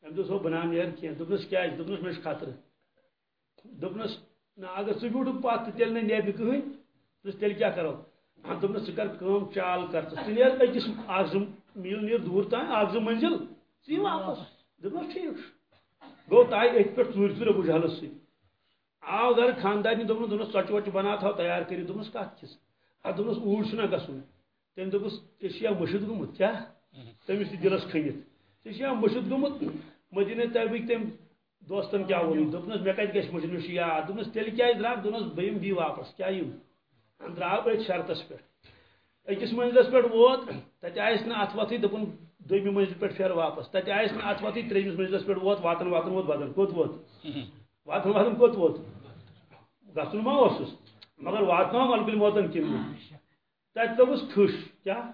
أمۍ دوٚپ ہو بہٕ نا نیرٕ کینٛہہ دوٚپنس کیٛازِ دوٚپنس مےٚ چھُ خطرٕ نہ اگر ژٕ بیوٗٹھُکھ پتھ تہٕ تیٚلہِ نہٕ نیرِ نہٕ کٕہٕنۍ تیٚلہِ کیٛاہ کرو دوٚپنس ژٕ کر کٲم چال کر ژٕ ژٕ نیر أکِس اکھ زٕ میٖل نیر دوٗر تام اکھ زٕ منزل ژٕ یہِ واپس۔ دوٚپنس ٹھیٖک۔ چھُ گوٚو تاے أتھۍ پٮ۪ٹھ ژوٗرِ ژوٗرِ ابوٗ جہلس سۭتۍ آو گرٕ خاندارنہِ دوٚپنس دوٚپنس ژۄچہِ وۄچہِ بنا تھاو تیار کٔرِتھ دوٚپنس کتھ چھِس اتھ دوٚپنس اوٗرۍ چھُنہ گژھُن تٔمۍ دوٚپُس ژےٚ چھُیا مٔشِد گوٚمُت کیٛاہ تٔمِس تہِ دِلس کھٔنِتھ ژےٚ چھُیا مٔشِد گوٚمُت مدیٖنہ طیبٕکۍ تٔمۍ دوستن کیٛاہ ووٚنُن دوٚپنس مےٚ کتہِ گژھِ مٔشِد مےٚ چھُ یاد دوٚپنس تیٚلہِ کیٛازِ درٛاکھ دوٚپنس بہٕ یِمہٕ دی واپس کیٛاہ یِم درٛاو أتھۍ شرطس پٮ۪ٹھ أکِس منزلس پٮ۪ٹھ ووت، تتہِ آیس نہٕ اتھ وتھٕے دوٚپُن دوٚیمہِ منزلہِ پٮ۪ٹھ پھیر واپس۔ تتہِ آیس نہٕ اتھ وتھٕے ترٛیٚیمِس منزلس پٮ۪ٹھ ووت واتان واتان ووت بدل کوٚت ووت؟ واتان واتان کوٚت ووت؟ گژھُن ما اوسُس۔ مگر واتناو ملکُل موتن کِنہٕ تتہِ دوٚپُس کھٕش کیٛاہ؟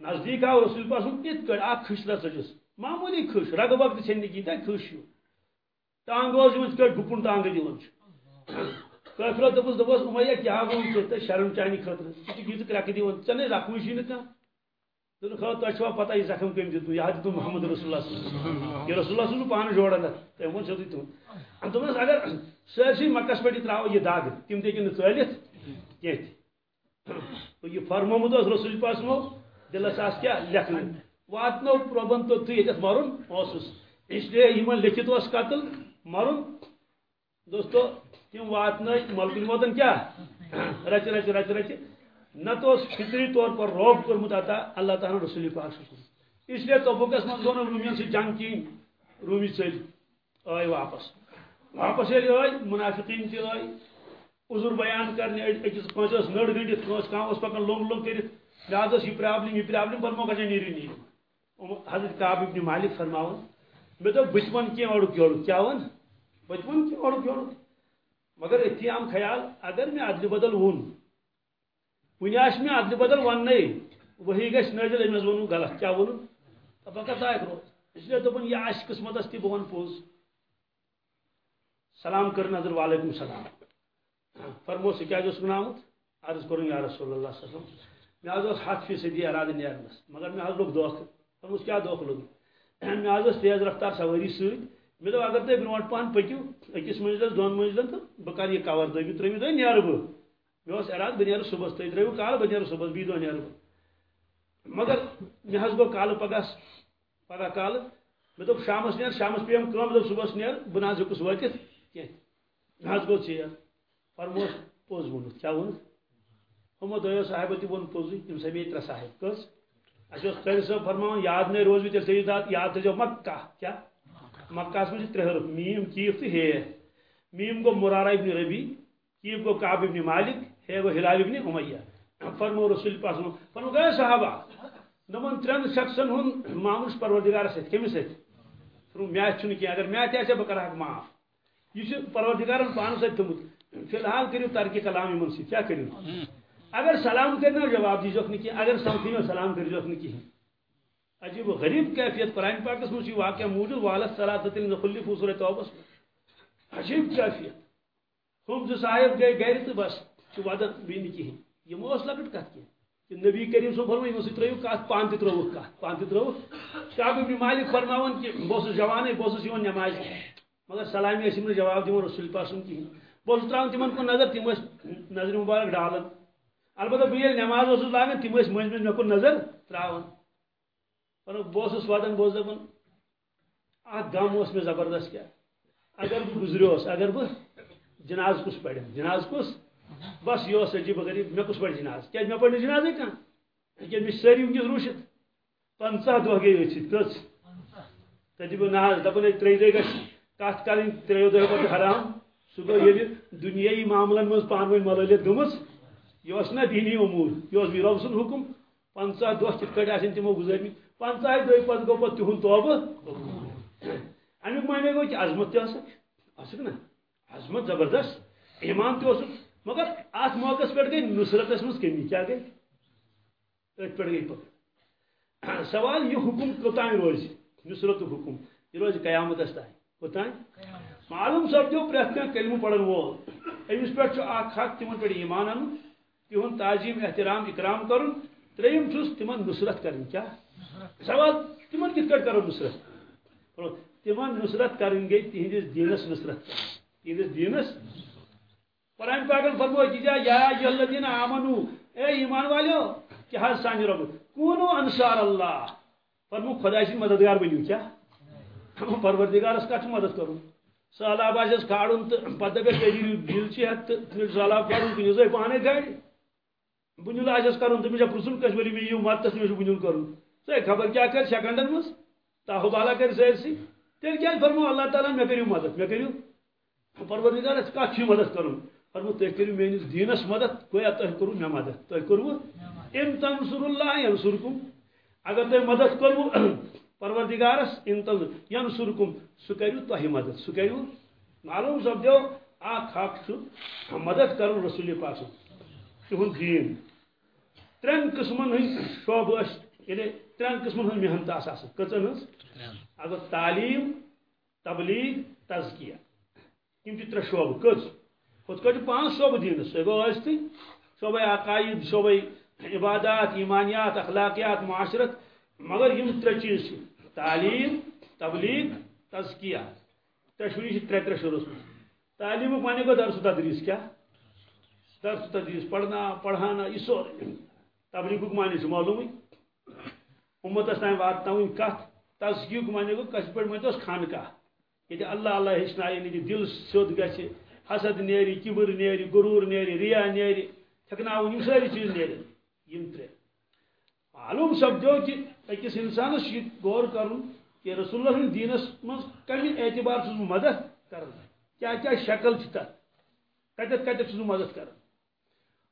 نزدیٖک آو رسول پاسُن تِتھ کٲٹھۍ اکھ کھٕش ژٔجِس معموٗلی کھٕش رگہٕ وگہٕ تہِ ژھیٚنۍ نہٕ کِہیٖنۍ تتہِ کھٕش ہیوٗ ٹانٛگہٕ اوس یِوان یِتھ کٲٹھۍ گُپُن ٹانٛگہٕ دِوان چھُ۔ کٲفرو دوٚپُس دوٚپُس اُمیا کیٛاہ ووٚن ژےٚ تۄہہِ شرم چانہِ خٲطرٕ ژٕ چھُکھ ییٖژٕ کرٛٮ۪کہٕ دِوان ژےٚ نَے زخمٕے نہٕ کانٛہہ دوٚپُکھ تۄہہِ چھوا پتہ یہِ زخم کٔمۍ دیُت یہِ حظ محمد رسول اللہ صٲب یہِ رسول اللہ صٲب پانہٕ جوڑان اَتھ تٔمۍ ووٚن سیوٚدُے تُہُنٛد دوٚپنس اگر سٲرسٕے مکس پٮ۪ٹھ یہِ ترٛاوو یہِ دگ تِم تہِ ہیٚکن نہٕ ژٲلِتھ کینٛہہ تہِ یہِ فرمومُت اوس رسول پاسمو دِلس آسہِ کیٛاہ لیکھنہٕ واتنو پرٛوبن توٚتھٕے ییٚتٮ۪تھ مرُن اوسُس اسلیے یِمن لیکھِتھ اوس قتل مرُن دوستو، تِم واتنٲے ملکن ووتن کیٛاہ رچہِ رچہِ رچہِ رچہِ نتہٕ اوس فطری طور پر روب کوٚرمُت عطا اللہ تعالیٰ رسول پاک اس لیے تبوکس منٛز گوٚو نہٕ روٗمین سۭتۍ جنگ کِہیٖنۍ روٗمی ژٔلۍ آے واپس۔ واپس ییٚلہِ آے مُنافقیٖن تہِ آے عذر بیان کرنہِ أکِس کٲنٛسہِ ٲس نٔر گٔنڈِتھ کٲنٛسہِ کانٛہہ اوس پکان لوٚنگ لوٚنگ کٔرِتھ مےٚ حظ ٲس یہِ پرابلِم یہِ پرابلِم فرمو حضرت کعب ابن مالک فرماوان مےٚ دوٚپ بہٕ تہِ وَنہٕ کینٛہہ اورُک بہٕ تہِ وَنہٕ کینٛہہ اورُک یورُک مگر أتھی آم خیال اگر مےٚ اَدلہِ بدل ووٚن وٕنہِ آسہِ مےٚ اَدلہِ بدل وَننَے ؤہی گژھِ نٲزِل أمِس ووٚنُن غلط کیٛاہ ووٚنُن دَپان کَتھ آیہِ روز اسلیے دوٚپُن یہِ آسہِ قٕسمَتَس تہِ بہٕ وَنہٕ پوٚز۔ سلام کٔر نظر وعلیکُم سلام فرمو سُہ کیٛازِ اوس آمُت عرض کوٚرُن یا رسول اللہ صلی اللہ علیہ وسلم مےٚ حظ اوس ہَتھ فیٖصدی اِرادٕ نیرنَس مگر مےٚ حظ لوٚگ دھوکہٕ دوٚپمَس کیٛاہ دھوکہٕ لوٚگ مےٚ حظ ٲس تیز رفتار سوٲری سۭتۍ مےٚ دوٚپ اگر تُہۍ برونٛٹھ پہن پٔکِو، أکِس منزلس، دۄن منزلن تہٕ بہٕ کَرٕ یہِ کَور دۄیمہِ ترٛیٚیمہِ دۄہ نیرٕ بہٕ۔ مےٚ اوس اِرادٕ بہٕ نیرٕ، صُبحس تُہۍ ترٛٲیِو کالہٕ بہٕ نیرٕ صُبحس بیٚیہِ دۄہ نیرٕ بہٕ۔ مگر مےٚ حظ گوٚو کالہٕ پگاہ پگاہ کالہٕ مےٚ دوٚپ شامَس نیر، شامَس پیٚیَم کٲم مےٚ دوٚپ صُبحس نیر، بہٕ نہ حظ ہیوٚکُس وٲتِتھ کینٛہہ۔ مےٚ حظ گوٚو ژیر، فرموس، پوٚز ووٚنُتھ، کیٛاہ ووٚنُتھ؟ ہُمو دۄیو صاحبو تہِ ووٚن پوٚزُے تِم سَمے ترٛےٚ صاحب، کٔژ؟ اچھا قاری صاحب فرمان یاد نہیں روز بھی تیل تھیو دات یاد تھیو مکہ کیا مکہ میں ترے حرف میم کیف تھی ہے۔ میم کو مرارہ ابن ربی کیف کو کعب ابن مالک ہے وہ ہلال ابن امیہ۔ فرمو رسول پاس فرمو گئے صحابہ نمن ترین شخصن ہن معموش پروردگار سے کمی سے؟ فرمو میات چھنی کی اگر میات ایسے بکر حق معاف۔ یہ پروردگارن پانس سے تمت فی الحال کریو ترکی کلام من سے کیا کریو؟ اگر سلام کرنا جواب دیجوک نہیں اگر سمکھی میں سلام کریجوک نہیں عجیب و غریب کیفیت قرآن پاک اس میں واقعہ موجود والد صلاحت الخلی فوسر توبس میں عجیب کیفیت۔ ہم جو صاحب گئے گھر تو بس چھ ودت بھی نہیں کہین یہ موس لکٹ کت کی کہ نبی کریم صلی اللہ علیہ وسلم ترو کت پان تہ تروک کت پان تہ تروک شاب ابن مالک فرماون کہ بہت جوان بہت یون نماز مگر سلامی اسم جواب دِوان رسول پاک سن کہین بہت تراون تمن کو نظر، تم نظر مبارک ڈالن۔ البتہ بہ نماز اس لاگان تم مز مز مے کن نظر تراون۔ پر بہس واتان بہت دپان ات غم اس میں زبردست کیا۔ اگر بہ گزریوس اگر بہ جناز کس پڑھ جناز کس؟ بس یہ عجیب غریب مے کس پڑھ جناز؟ کیا مے پڑھ جناز کھانا کیا مے ساری ونکس روشت۔ پنچہ دہ گئی ورست کس؟ تتی بہ نہ دپان ترے دہ گھ کت کریں تریو دہ پتہ حرام۔ سہ گو یل دنیائی معاملن مز پان ون ملٲلِت گٔمٕژ یہ نا دینی امور۔ یہ رب سن حکم۔ پنچہ دہ کت کٹ آن تمو گزرمت پنچہ دہ پتہ گو پتہ تہد توبہ امیک معنی گو کہ عظمت تک نا عظمت زبردست. ایمان تہ مگر ات موقع پہ گئی نصرتس مز کمی کیا گئی. ات پہ گئی سوال یہ حکم کوتان روز؟ نصرت حکم. یہ روز قیامت تان کوتان معلوم سپدو پریت کھانا کلمہ پڑھن وول امس پہ حق تمن پہ ایمان ان تہد تعظیم احترام اکرام کرن تریم چھس تمن نصرت کرن کیا؟ سوال تمن کت کٹ کرو نصرت؟ تمن نصرت کرن گئی تہندس دینس نصرت تہندس دینس؟ قرآن پاکن فرمو کی یا الذین آمنو، اے ایمان والیو کیا حض سانی رب، کونو انصار اللہ۔ فرمو خدا سی مددگار بنیو کیا؟ ہم پروردگارس کٹ مدد کرو سہلاب آس کھاڑن تو پتہ دپس دل چھ تو سہلاب کھاڑن کنو زے پانے گاڑی بنیل آس کر تمہیں پرسن کس میں متس میں بنیل کر ژے خبر کیا کر سیکنڈن مز تاہو بالا کر سرسی تیل کیا فرمو اللہ تعالیٰ مے کرو مدد مے کرو پروردگار کت مدد کرن فرمو تھی کرو میس دینس مدد گویا تھی کرو مے مدد. تھی کرو ام تنصر اللہ ینصرکم. اگر تھی مدد کرو *clears throat* پروردگارس ان تن ینصرکم. سہ کرو تہ مدد سہ کرو معلوم سپدو اخ حق مدد کرن رسول پاک تہد دین. ترین قسمن ہند شعبہ یعنی ترین قسمن ہند محنت آس کچن ہز اگر تعلیم تبلیغ تزکیہ۔ تم ترے شعبہ کچ ہت کٹ پانچ شعبہ دینس سہ گو ثی شعبہ عقائد شعبہ عبادات ایمانیات اخلاقیات معاشرت۔ مگر یم ترے چیز تعلیم تبلیغ تزکیہ۔ ترے شری ترے ترے شروع تعلیم معنی گو درس تدریس کیا؟ درس تدریس پڑھنا پڑھانا یہ سورے تبلیغ معنی سے معلوم امتس تین واتن کت تزکیق معنی گو کس پہ ورنس خانقاہ یہ اللہ اللہ ہچن نی دل سیود گھ حسد نیری کبر نیری غرور نیری ریا نیری تھکناون یہ ساری چیز نیرن یم ترے معلوم سپدو کہ اکس انسانس یہ غور کرن کہ رسول اللہ دینس مز کمی اعتبار چھس مدد کرن کیا کیا شکل چھ تت کتت کتت چھس مدد کرن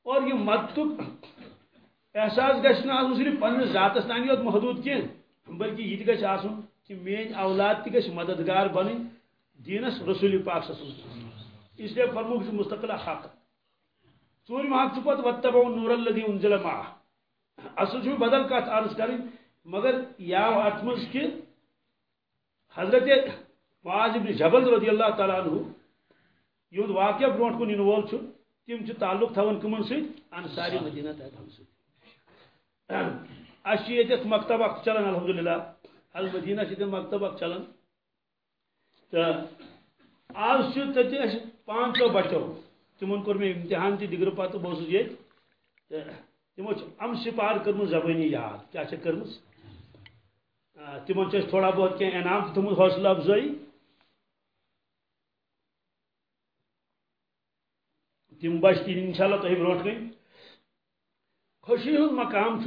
اور یہ مدد احساس گھس نا صرف پنس ذاتس تانی یوت محدود کی بلکہ یہ گھس کہ مین اولاد تہ گھس مددگار بن دینس رسول پاک صلی اس لیے فرموک مستقل حق۔ ژوٗرِم حق چھُ پتہٕ وتبو نور الدی انزل ما اصل بدل کتھ عرض کرٕنۍ مگر یاو اتھ منٛز کہ حضرت معاذ ابن جبل رضی اللہ تعالیٰ عنہ یہد واقعہ برونٹ کن ین وول تم تعلق تھوان کمن ست انصاری مدینہ تعداد ست اس یہ مکتب اخ چلان الحمدللہ المدینہ سے مکتب اخ چلان تو آج تتہ پانچو بچو تمن کور میں امتحان تہ دگر پتہ بہت یہ تمو ام سپار کرم زبانی یاد کیا کرم تمن تھوڑا بہت کی انعام تھومت حوصلہ افزائی تم بچ ان شاء اللہ تہ برو کن خوشی ہند مقام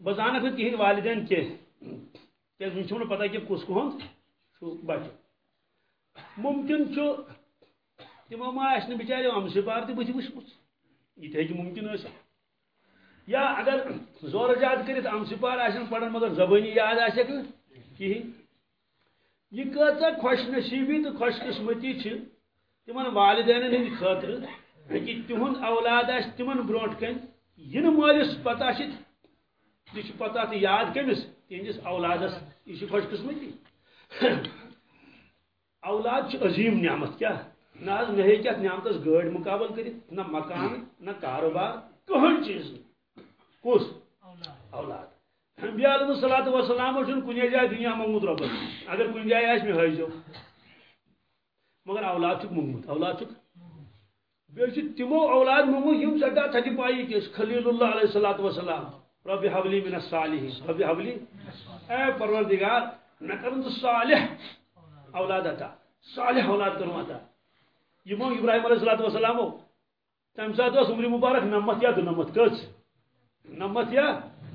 بہ زانک تہند والدین کی تیز ون پتہ کہ کس کہن بچہ ممکن تمو ما آس بچار امسے پار تہ بت وچم یہ تہ ممکن اس یا اگر زور زیاد کرت امسے پار آسن پڑھن، مگر زبانی یاد آسک کہین یہ کتا خوش نصیبی تو خوش قسمتی تمن والدین ہند خاطر کہ تہند اولاد آس تمن بروٹ کن۔ یہ مالس پتہ یہ پتہ تو یاد کمس؟ تہندس اولادس یہ خوش قسمتی۔ *coughs* اولاد عظیم نعمت کیا نہ مے ہیٚکہِ اتھ نعمتس گٲڑۍ مقابل کٔرِتھ نہ مکان نہ کاروبار کٕہٕنۍ چیٖز کُس؟ اولاد۔ انبیاء علیہ الصلوۃ والسلام چھُنہٕ کُنہِ جایہِ دُنیا موٚنگمُت رۄبس۔ اگر کُنہِ جایہِ آسہِ مےٚ ہٲیزیو۔ مگر اولاد چھُکھ موٚنگمُت اولاد چھُکھ بیٚیہِ چھُ تِمو اولاد موٚنگمُت یِم سٮ۪ٹھاہ تھدِ پایی کہِ خلیل اللہ علیہ الصلوۃ والسلام، رب حولی من الصالحین۔ رب حولی اے پروردگار مےٚ کرن صالح اولاد عطا صالح اولاد کرم عطا یمو ابراہیم علیہ الصلوۃ والسلام تم سات اس عمر مبارک، نمت یا دنمت کچ نمت یا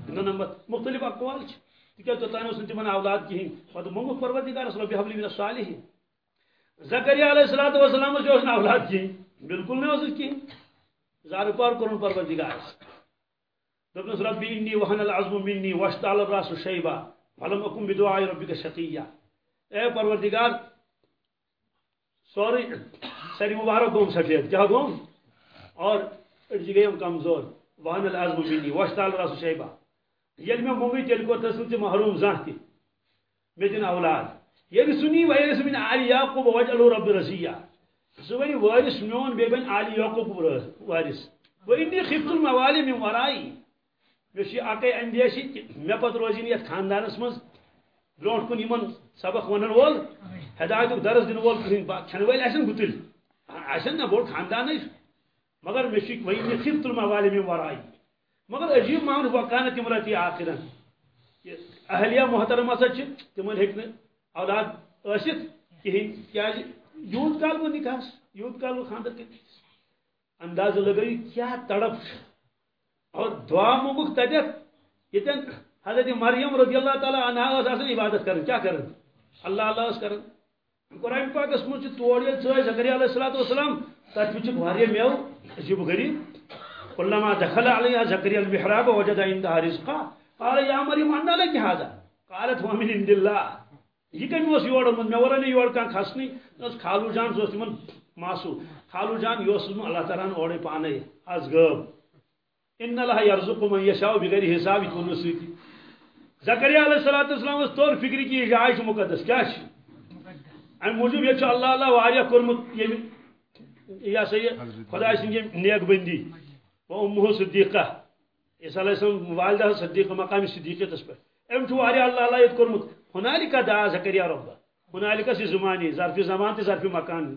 دنمت مختلف اقوال چھ۔ تکیا توتان اس تمن اولاد کہین پت منگو پروردگار، رب حبلی من الصالحین۔ زکریا علیہ الصلوۃ والسلام جو اس اولاد کہین بالکل نہ اس کہین زار پار کرن پروردگار دبنس ربی انی وحن العظم منی واشتعل الراس شیبا ولم اکن بدعاء ربک شقیا اے پروردگار، سوری، سری مبارک گوم سفید کیا گوم اور اڑجی گئی کمزور۔ وان العظم منی واشتال راس شیبہ یل یعنی میں ممی تیل کو تسل تی محروم زانتی میں دن اولاد۔ یہ سنی ویرس من آل یعقوب وجعلو رب رسیہ سوي وارس ميون بيبن علي يعقوب وارث. وإني خفت الموالي من ورائي مشي أكاي عندي شيء ما بتروزين يا دارس اسمه برونت كن من سبق ونن وول هدايت درس دين وول كرين با كان ويل عشان قتل عشان نا خان دارس إيش مگر مش وإني خفت الموالي من ورائي مگر عجيب ما هو وکانت امرتی آخرا. أهلية محترمہ سا تمن ہیکن أولاد ٲسِتھ كهين کیٛازِ یوت کال گو نکاح یوت کال گو خاندر کر انداز لگائی، کیا تڑپ اور دعا مونگک تتھ یتن حضرت مریم رضی اللہ تعالیٰ عنہ آسان عبادت کرن۔ کیا کرن؟ اللہ اللہ اس کرن۔ قرآن پاک اس مجھ توڑ یل چھ زکریا علیہ الصلوۃ والسلام تت وچ واریہ میو عجیب غریب۔ کلما دخل علیها زکریا المحراب وجد عندها رزقا۔ قال، یا مریم ان لك هذا قالت هو من عند الله یہ کمی اس من مے ورن یوڑ کان کھسنی اس خالو جان سوس تمن ماسو خالو جان یوس اللہ تعالیٰ اوڑے پانے از غب ان الله يرزق من يشاء بغیر حساب کن سیتی زکریا علیہ الصلوۃ والسلام اس طور فکر کی جائے مقدس کیا چھ ام موجود یہ اللہ اللہ واریہ کورمت یہ سا یہ خدا سن نیک بندی و امہ صدیقہ عیسی علیہ السلام والدہ صدیقہ مقام صدیقیتس پہ ام چھ واریہ اللہ اللہ یہ کورمت ہنالک دعا زکریا رب ہنالک سی زمانی ظرف زمان تے ظرف مکان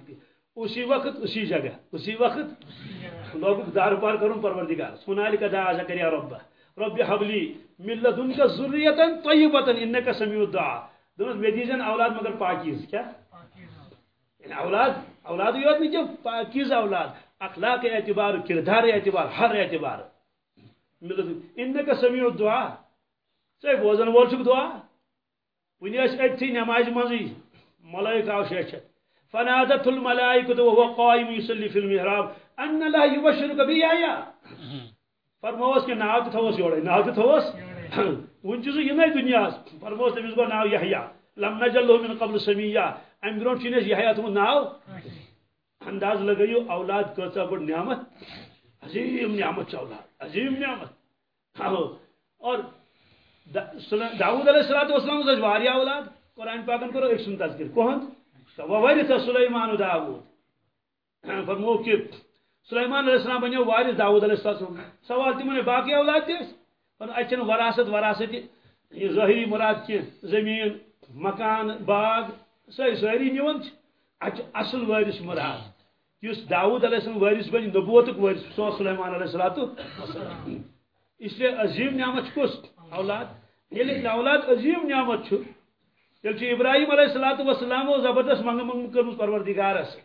اسی وقت اسی جگہ. اسی وقت لوگ دار پار کرن پروردگار. ہنالک دعا زکریا رب رب حبلی من لدنک ذریتا طیبتا انکا سمیع الدعا دونس میں اولاد مگر پاکیز. کیا؟ یعنی اولاد اولاد یوت نہیں کہ پاکیز اولاد. اخلاق اعتبار کردار اعتبار ہر اعتبار. انکا سمیع الدعا سے بوزن وول دعا. ونياس أتي نماز مزي. ملائكة وشيشة فنادت الملائكة وهو قائم يصلي في المهراب أن لا يبشرك بيايا فرموس كي ناو تتوس يوري ناو تتوس *coughs* ونجزو يمي دنياس. فرموس تبيز بو ناو يحيى. لم نجل له من قبل سمية. أم برون شينيش يحيى تمو ناو *coughs* أنداز لگئیو أولاد کتا بڑ نعمت. عظيم نعمت چا عظيم عظیم نعمت *coughs* اور داؤد علیہ الصلوۃ والسلام سے واریا اولاد، قرآن پاکن کرو ایک سن تذکر۔ کون؟ وورث سلیمان داؤد *clears throat* فرمو کہ سلیمان علیہ السلام بنو وارث داود علیہ السلام۔ سوال تمہیں باقی اولاد تھی پر اچھن وراثت وراثت یہ ظاہری مراد کی زمین، مکان، باغ، ساری ساری نیون اچھ اصل وارث مراد۔ یس داود علیہ السلام وارث بن نبوتک وارث۔ سو سلیمان علیہ السلام اس لیے عظیم نعمت کس؟ اولاد؟ یعنی یل اولاد عظیم نعمت چھ یل ابراہیم علیہ السلام زبردست منگ منگ کرمس پروردگارس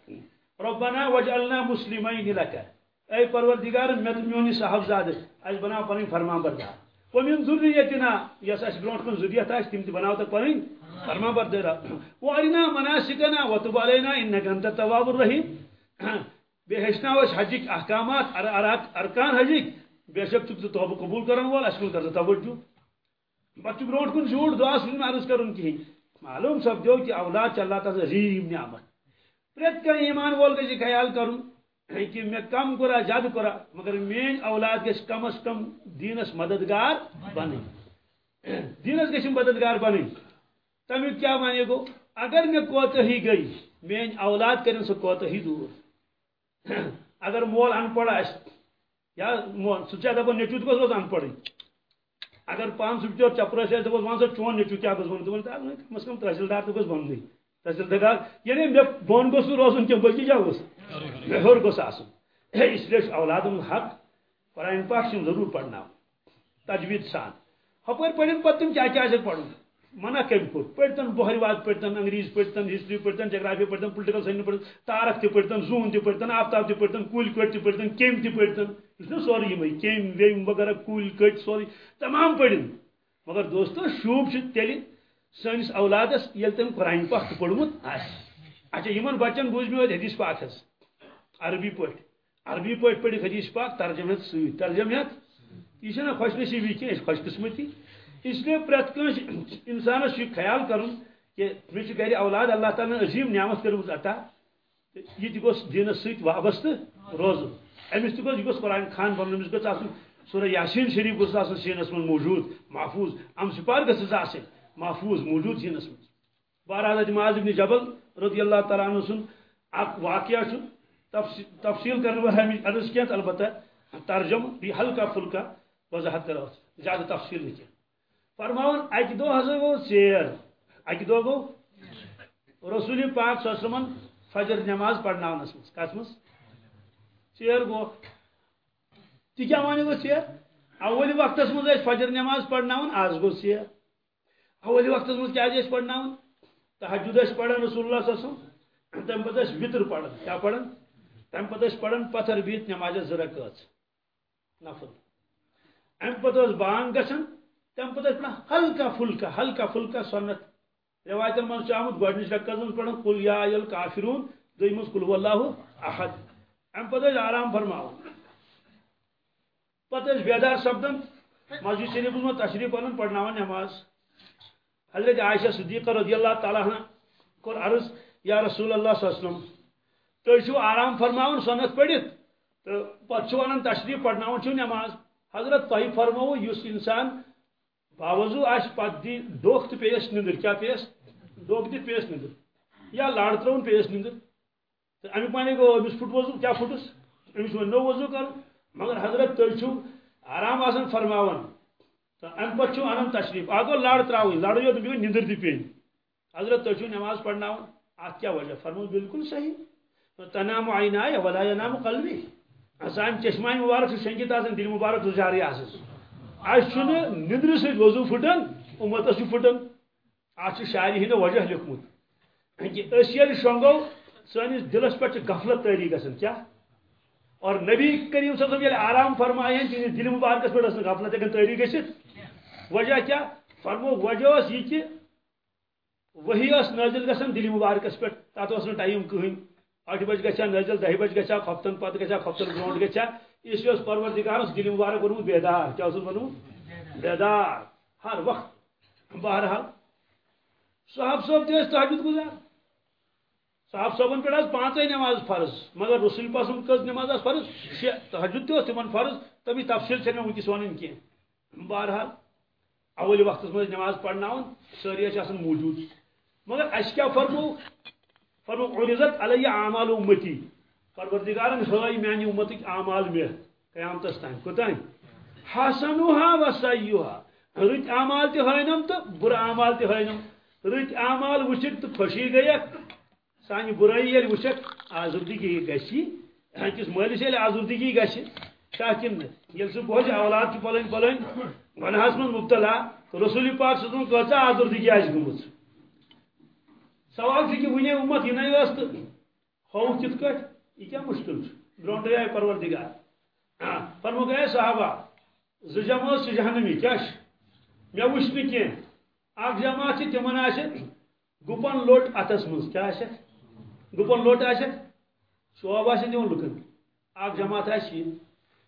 ربنا وجعلنا مسلمین لك اے پروردگار، میں تو میونی صاحب زادہ اج بنا پنی فرمان بردار ومن ذریتنا، یس اس برونٹ کن ذریت آس تم تہ بناو تک پنن فرما بردارا وارنا مناسکنا وتب علینا انک انت التواب الرحیم۔ بے ہچناو اس حجک احکامات ارکان حجک بے شک تو توبہ قبول کرن وول اس کن کر توجہ۔ پتہ برونٹ کن جھوٹ دعا سن عرض کرن کہین معلوم سپدو کہ اولاد چ اللہ تعالی عظیم نعمت۔ پریت کا ایمان وول گژھِ جی خیال کرن کہ میں کم کرا زیادہ کرا، مگر مین اولاد گھس کم از کم دینس مددگار بن دینس گھس مددگار بن تمیک کیا مانے گو؟ اگر میں کوتہی گئی مین اولاد کرن سو کوتہی دور۔ اگر مول ان پڑھ آس یا مول سہ دپان نیچو گوس ان پڑھ اگر پان سہ بچور چپرس آس دپس ون سا چون نیچو کیا گوس ون دپان کم از کم تحصیلدار تو گوس بننی تحصیلدار یعنی مے بون گوس روزن کیم بلکہ کیا گوس مے ہور گوس آسن اس لیے اولاد حق قرآن پاک سے ضرور پڑھنا تجوید سان ہپر پڑھن پتہ تم کیا کیا پڑھن منع کم کور پڑتن بہرواد پڑتن انگریز پڑتن ہسٹری پڑتن جغرافی پڑتن پولیٹیکل سائنس پڑتن تارک تہ پڑتن زون تہ پڑتن آفتاب تہ پڑتن کول کٹ تہ پڑتن کیم تہ پڑتن یہ نا سوری یہ کیم ویم وغیرہ کول کٹ سوری، تمام پڑھن مگر دوستو، شوب تیل سنس اولادس یل تم قرآن پاک پوڑمت اچھا یمن بچن بوز میں حدیث پاک حس عربی پہ عربی پہ پڑھ حدیث پاک ترجمہ ست ترجمہ یہ خوش نصیبی کی خوش قسمتی. اس لیے پریت کنس انسانس یہ خیال کرن کہ مے گھر اولاد اللہ تعالیٰ عظیم نعمت کرمز عطا یہ گوس دینس ست وابستہ روز امس تہ گوس گوس قرآن خان بن امس گوس آسن سورہ یاسین شریف گوس آسن سینس من موجود محفوظ ام سپار گھس آسن محفوظ موجود سینس من بہرحال حضرت معاذ بن جبل رضی اللہ تعالیٰ عنہ سن اک واقعہ تفصیل کرنے والا ہمیں عرض کیا البتہ ترجم بھی ہلکا فلکا وضاحت کرو زیادہ تفصیل نہیں کیا فرماون اکہ دو ہسا گو ژیر اکہ دو گو رسول پاک صلی فجر نماز پڑناونس مز کس مز ژیر گو تہ کیا ونو گو ژیر اول وقت مز فجر نماز پڑناون آز گو ژیر اول وقت مز کیا پڑناون تحجد پڑھان رسول اللہ صلی اللہ علیہ وسلم. تم پتہ وطر پڑھان کیا پڑھان تم پتہ پڑھان پتھر بیت نماز زرکت نفل. ام پتہ بانگ گژھان تم پتہ پڑھان ہلکا پھلکا ہلکا پھلکا سنت. روایتن من آمت گۄڈنِچ رکعت منٛز پڑھان قل یا ایل کافرون دوٚیِم منٛز قل واللہ احد. ام پتہ آرام فرماوان پتہ بیدار سپدان مسجد شریف منٛز تشریف انان پڑھناوان نماز۔ حضرت عائشہ صدیقہ رضی اللہ تعالیٰ عنہ کور عرض، یا رسول اللہ صلی اللہ علیہ وسلم تھی آرام فرماون سنت پڑھت تو پتہ ونان تشریف پڑھناوان نماز۔ حضرت تہ فرمو اس انسان باوضو آس پتہ دی ڈوک تو پیس نندر۔ کیا پیس ڈوک دت پیس نندر۔ یا لاڑ ترون پیس نندر۔ تو امیک مانے گو امس پھٹ وضو کیا پھٹس امس وہ نو وضو کر مگر حضرت تھی چھو آرام آسان فرماون۔ تو ام پتہ چھو انن تشریف۔ آگو لاڑ تراوی۔ لاڑ یوت بیو نندر دی پین۔ حضرت تھی چھو نماز پڑھناون۔ ات کیا وجہ؟ فرمو بالکل صحیح۔ تنام عینائے ولا ینام قلبی۔ اسان چشمائے مبارک شنگت آسان دل مبارک تو جاری آسان اس نندر ست وضو پھٹان امتس پھٹان ات شاعری ہند وجہ لکھمت۔ کہ شونگو سنس دلس پہ غفلت تاری گھن کیا اور نبی کریم صلی اللہ علیہ وسلم آرام فرمائے تہذ دل مبارکس پہ غفلت ہکن تاری گھت وجہ کیا فرمو، وجہ اس یہ کہ وہی اس نازل گھن دل مبارکس پہ تک اس ٹائم کہین اٹھ بج گا نازل دہ بج گا ہفتن، پتہ گا ہفتن برو گا اس لیے پروردگارس دل مبارک بنو بیدار۔ کیا بنو بیدار۔ ہر وقت، بہرحال۔ صاحب صاحب تہ تحجد گزار۔ صاحب صاحبن پہ پانچ نماز فرض، مگر رسول پاسم کس نماز فرض؟ شی تحجد تہ تمن فرض تمی تفصیل چھ ونکس ون کی بہرحال اول وقت مز نماز پڑھنا ساری موجود۔ مگر اس کیا فرمو؟ فرمو، عرضت علی اعمال امتی۔ پروردگارن ہائی میانہ امتک اعمال مے قیامتس تین کوتان حسنوها و سیئوها رت اعمال تہ ہینم تو، بر اعمال تہ ہینم رت اعمال وچک تو خوشی گیک سانہ برائی یل وچک آزردگی گسی ہنکس مالس یل آزردگی گسی تاکہ یل سہ بوجھ اولاد چھ پلن پلن گناہس من مبتلا رسول پاک صدن کچا آزردگی آس گمت سوال چھ کہ ونہ امت یہ نئی ٲس تہٕ ہوو کِتھ کٲٹھۍ یہ کیا مشکل برونٹے آئے پروردگار. فرمو گئے صحابہ زٕ جماعت سہ جہنمی کیا مے وچھ نہ کی اخ جماعت چھ تمن آسہ گپن لوٹ اتس مز کیا آسہ گپن لوٹ آسہ شوب آسہ تمن لکن۔ اخ جماعت آسہ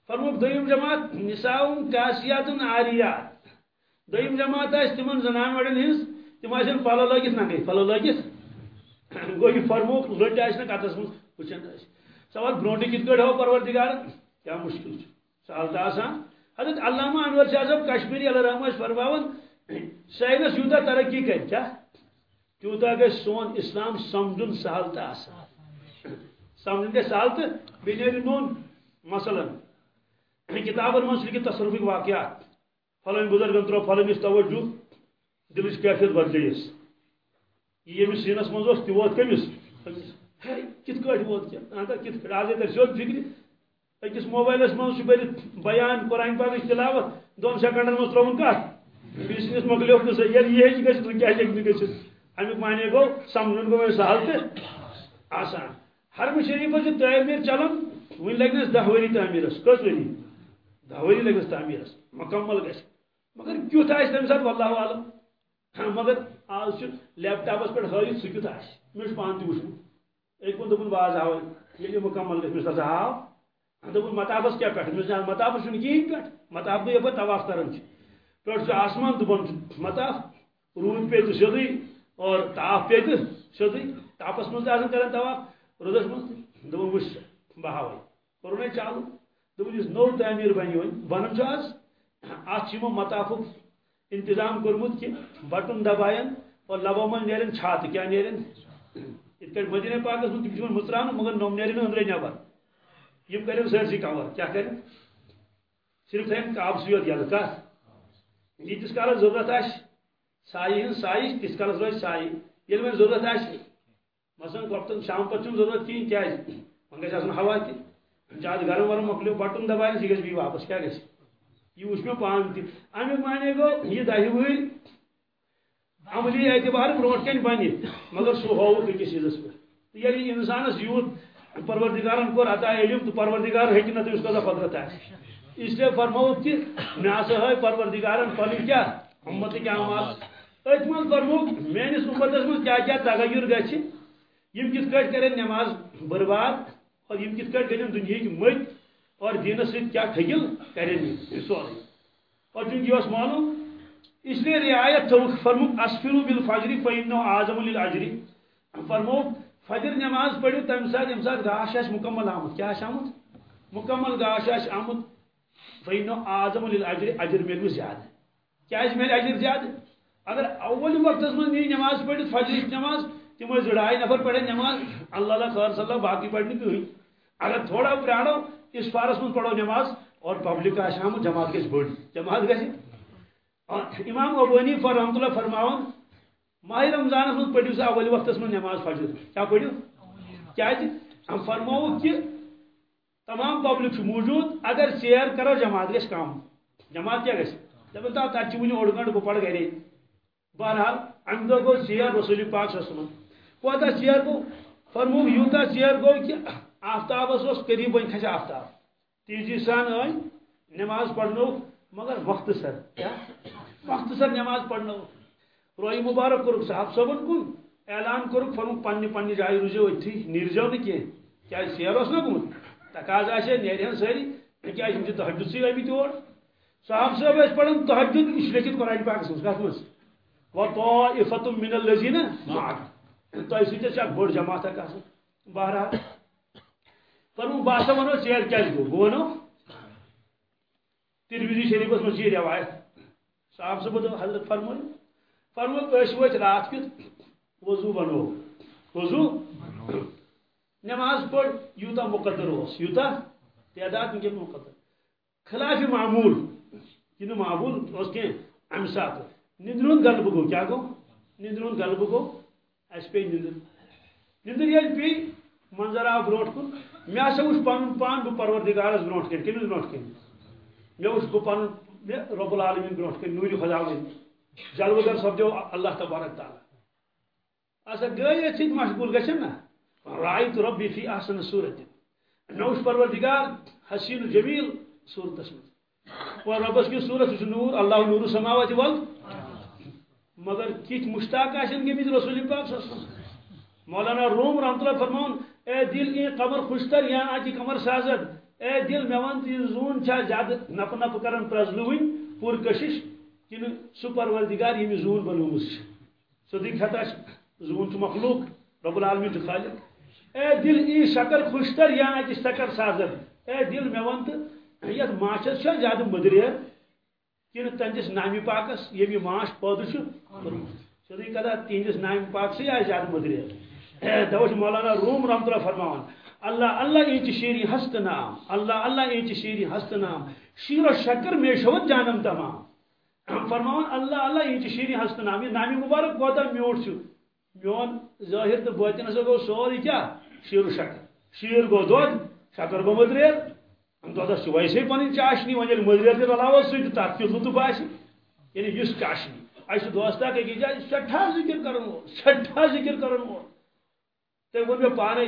فرموک دویم جماعت نساؤن کاسیات عاریات دویم جماعت آسہ تمن زنان وڑن ہنس تم آسن پلو لگت نہ گئی پلو لگت *clears throat* گو یہ فرموک لٹ آس نا کتس مز وچن آس سوال برونٹھ کت کٹ ہو، پروردگار، کیا مشکل سہل تو آسان۔ حضرت علامہ انور شاہ صاحب کشمیری علیہ رحمہ فرماون *clears throat* سائنس یوتا ترقی کر، کیا؟ تیوتا گھر سون اسلام سمجھن سہل تو آسان۔ سمجھن گے سہل تو بیٚیہِ نون۔ مثلا کتابن من لکھت تصرفک واقعات۔ فلن بزرگن ترو فلنس توجہ۔ دلچ کیفیت بدلیس یہ یمس سینس مز تہ ووت کمس کت ووت کیا؟ کت کٹ آز سیود فکر۔ اکس موبائلس من برت بیان، قرآن پاک تلاوت۔ دون سیکنڈن من ترون کت بیس مکلیو نا سا یہ ہیچ گھت امیک معنی گو سمجھن گو میں سہل تہ آسان۔ حرم شریف سے تعمیر چلان ون لگنس دہ وری تعمیرس کس وری دہ وری لگنس تعمیرس مکمل گھس مگر کیت آس تمہ سات واللہ عالم۔ ہاں، مگر آز آج لیپ ٹاپس ہاں، پہ ہائت سہ کت آس مجھے پان تہ وچن ایک وون دپن باز آو ییٚلہِ یہِ مکمل گژھِ مےٚ ہسا آو۔ دپن مطابس کیٛاہ پٮ۪ٹھ مےٚ دوٚپ مطابس چھُنہٕ کِہیٖنۍ پٮ۪ٹھ مطاب گٔے یپٲرۍ طواف کران چھِ۔ پٮ۪ٹھ چھُ آسمان تہٕ بۄن چھُ۔ مطاف روٗد پیٚیہِ تہٕ سیوٚدُے اور تاپھ پیٚیہِ تہٕ سیوٚدُے تاپس منٛز تہِ کران طواف روٗدس منٛز تہِ دوٚپُن وٕچھ چالو دوٚپُن یُس نوٚو تعمیٖر بنہِ وۄنۍ بنان چھُ آز اتھ انتظام کورمت کہ بٹن دبائن اور لبو من نیرن، چھات کیا نیرن۔ ات پہ مدینہ پاکس من مطلب تم متران مگر نوم نیرن اندر نبر یم کرن سرسی کور کیا کرن صرف تھین کاب سیوت یل کت یتس کالس ضرورت آس سائی ہن، سائی تس کالس روز سائی۔ یل وۄنۍ ضرورت آس مثلا وقتن شام پتہٕ چھُنہٕ ضرورت کِہیٖنۍ کیازِ وۄنۍ گژھِ آسُن ہوا تہِ زیادٕ گرم ورم مۄکلیو بٹن دباونس یہِ گژھِ بیٚیہِ واپس کیٛاہ گژھِ یہ وچ میں پان تھی۔ امیک معنی گو یہ دہی وری عملی اعتبار برونٹ کن بن مگر سو سہ ہوت أکس چیزس پہ ییٚلہِ یعنی انسانس یوت پروردگارن کور عطا علم تو پروردگار ہیٚکہِ نہٕ تٔمِس کۭژاہ قدرت آسہِ اسلیے فرمووُکھ کہ مےٚ ہسا ہٲے پروردگارن پنٕنۍ کیٛاہ اُمتٕکۍ اعمال۔ أتھۍ منٛز فرمووُکھ میٲنِس اُمتس منٛز کیٛاہ کیٛاہ تغیر گژھِ؟ یِم کِتھ کٲٹھۍ کرن نٮ۪ماز برباد اور یم یِم کِتھ کٲٹھۍ گٔنۍ دُنہِکۍ مٔتۍ اور دینس ست کیا ٹھگل کریں یہ سورے؟ اور چونکہ یہ معلوم، اس لیے رعایت تھوک فرموک اسفرو بالفجر فإنه اعظم للاجر فرموک فجر نماز پڑھو تم سات یم سات گاش آس مکمل آمد کیا آس آمد مکمل گاش آس آمد فإنه اعظم للاجر اجر میلو زیادہ کیا اس میل اجر زیادہ اگر اول وقت من یہ نماز پڑھ فجر نماز تم ڈائی نفر پڑھے نماز، اللہ اللہ خیر صلی اللہ باقی پڑھنے کہیں اگر تھوڑا پرانو اس پارس من پڑھو نماز اور پبلک کا شام جماعت گھس بڑ جماعت گھس امام ابونی فر اللہ فرماون ماہ رمضان من پڑھو سا اول وقت من نماز فجر۔ کیا پڑھو کیا جی؟ ہم فرمو کہ تمام پبلک موجود، اگر سیر کرو، جماعت گھس کم جماعت کیا گھس دپن تا تر ون اوڑ گنٹ بہ پڑ گرے بہرحال ام دہ گو سیر رسول پاک صلی کوتہ سیر گو فرمو یوتا سیر گو کہ آفتابس اس قریب ون کھسا آفتاب۔ تیزی سان آئی نماز پڑھنو، مگر وقت سر، کیا؟ وقت سر نماز پڑھنو۔ روئی مبارک کورک صاحب صبن کن اعلان کورک فرمو پنہ پنہ جائے روزو اتھی نیرزو نہ کی کیا سیر اس نہ گمت؟ تقاض آسے نیرہن ساری کیا ہم تحجد سی آئی تور صاحب صاحب اس پڑھن تحجد، اس لیکن قرآن پاک سمجھ کہت مس و طائفت من الذین معك۔ تو اسی تے بڑ جماعت کا بہرحال فرمو باسا ونو ژیر کیا گو بہ ونو ترمیزی شریفس مز یہ روایت صاحب صبح دو حضرت فرمو فرمو اس وت رات کیت وضو بنو۔ وضو؟ نماز پڑھ یوتا مقدر اس یوتا تعداد میں مقدر۔ خلاف معمول کن معمول اس کے ام سات نندرون غلب گو کیا گو نندرون غلب گو اس پہ نندر۔ نندر یل پی، منظر آو بروٹ کن مے ہسا وچ پن پان بہ پروردگارس بروٹ کن کمس بروٹ کن مے وچ بہ پن رب العالمین بروٹ کن نور خدا جلو در سپدو اللہ تبارک تعالی۔ اسا گئی ست مشغول گژھن نا؟ رایت ربی فی احسن صورت۔ مے وچ پروردگار حسین جمیل صورتس مز اور ربس کی صورت سہ نور، اللہ نور سماوات ول مگر کت مشتاق آشن گمت رسول پاک صلی اللہ علیہ وسلم۔ مولانا روم رحمت اللہ فرمان، اے دل یہ قمر خوشتر یا آج قمر سازد۔ اے دل مے ون زون چھا زیادہ نپ نپ کرن پرزلوین پور کشش کن سہ پروردگار یم زون بنومس صدیق ہتا زون چھ مخلوق، رب العالمین چھ خالق۔ اے دل ای شکر خوشتر یا آج شکر سازد۔ اے دل مے ون تو یت ماچس زیادہ مدریر کن تہندس نامی پاکس یم یہ ماش پودہ سیودی کدا تہندس نامی پاک سے آئے زیادہ مدریر دوش مولانا روم رحمت اللہ فرماون، اللہ اللہ اینچ شیری ہست نام، اللہ اللہ اینچ شیری ہست نام، شیر و شکر میں شوت جانم تمام۔ فرماون، اللہ اللہ اینچ شیری ہست نام، یہ نامی مبارک کوتا میوٹ چھو میون ظاہر تو باطن سے گو سوری کیا؟ شیر و شکر۔ شیر گو دود، شکر گو مدریر دودس ویسے پن چاشنی ون مزیر تہ رلاو سی تر تہ لطف آس یعنی اس چاشنی اس دوست اکی جائے سٹھا ذکر کرن وول سٹھا ذکر کرن وول تم وون مے پانے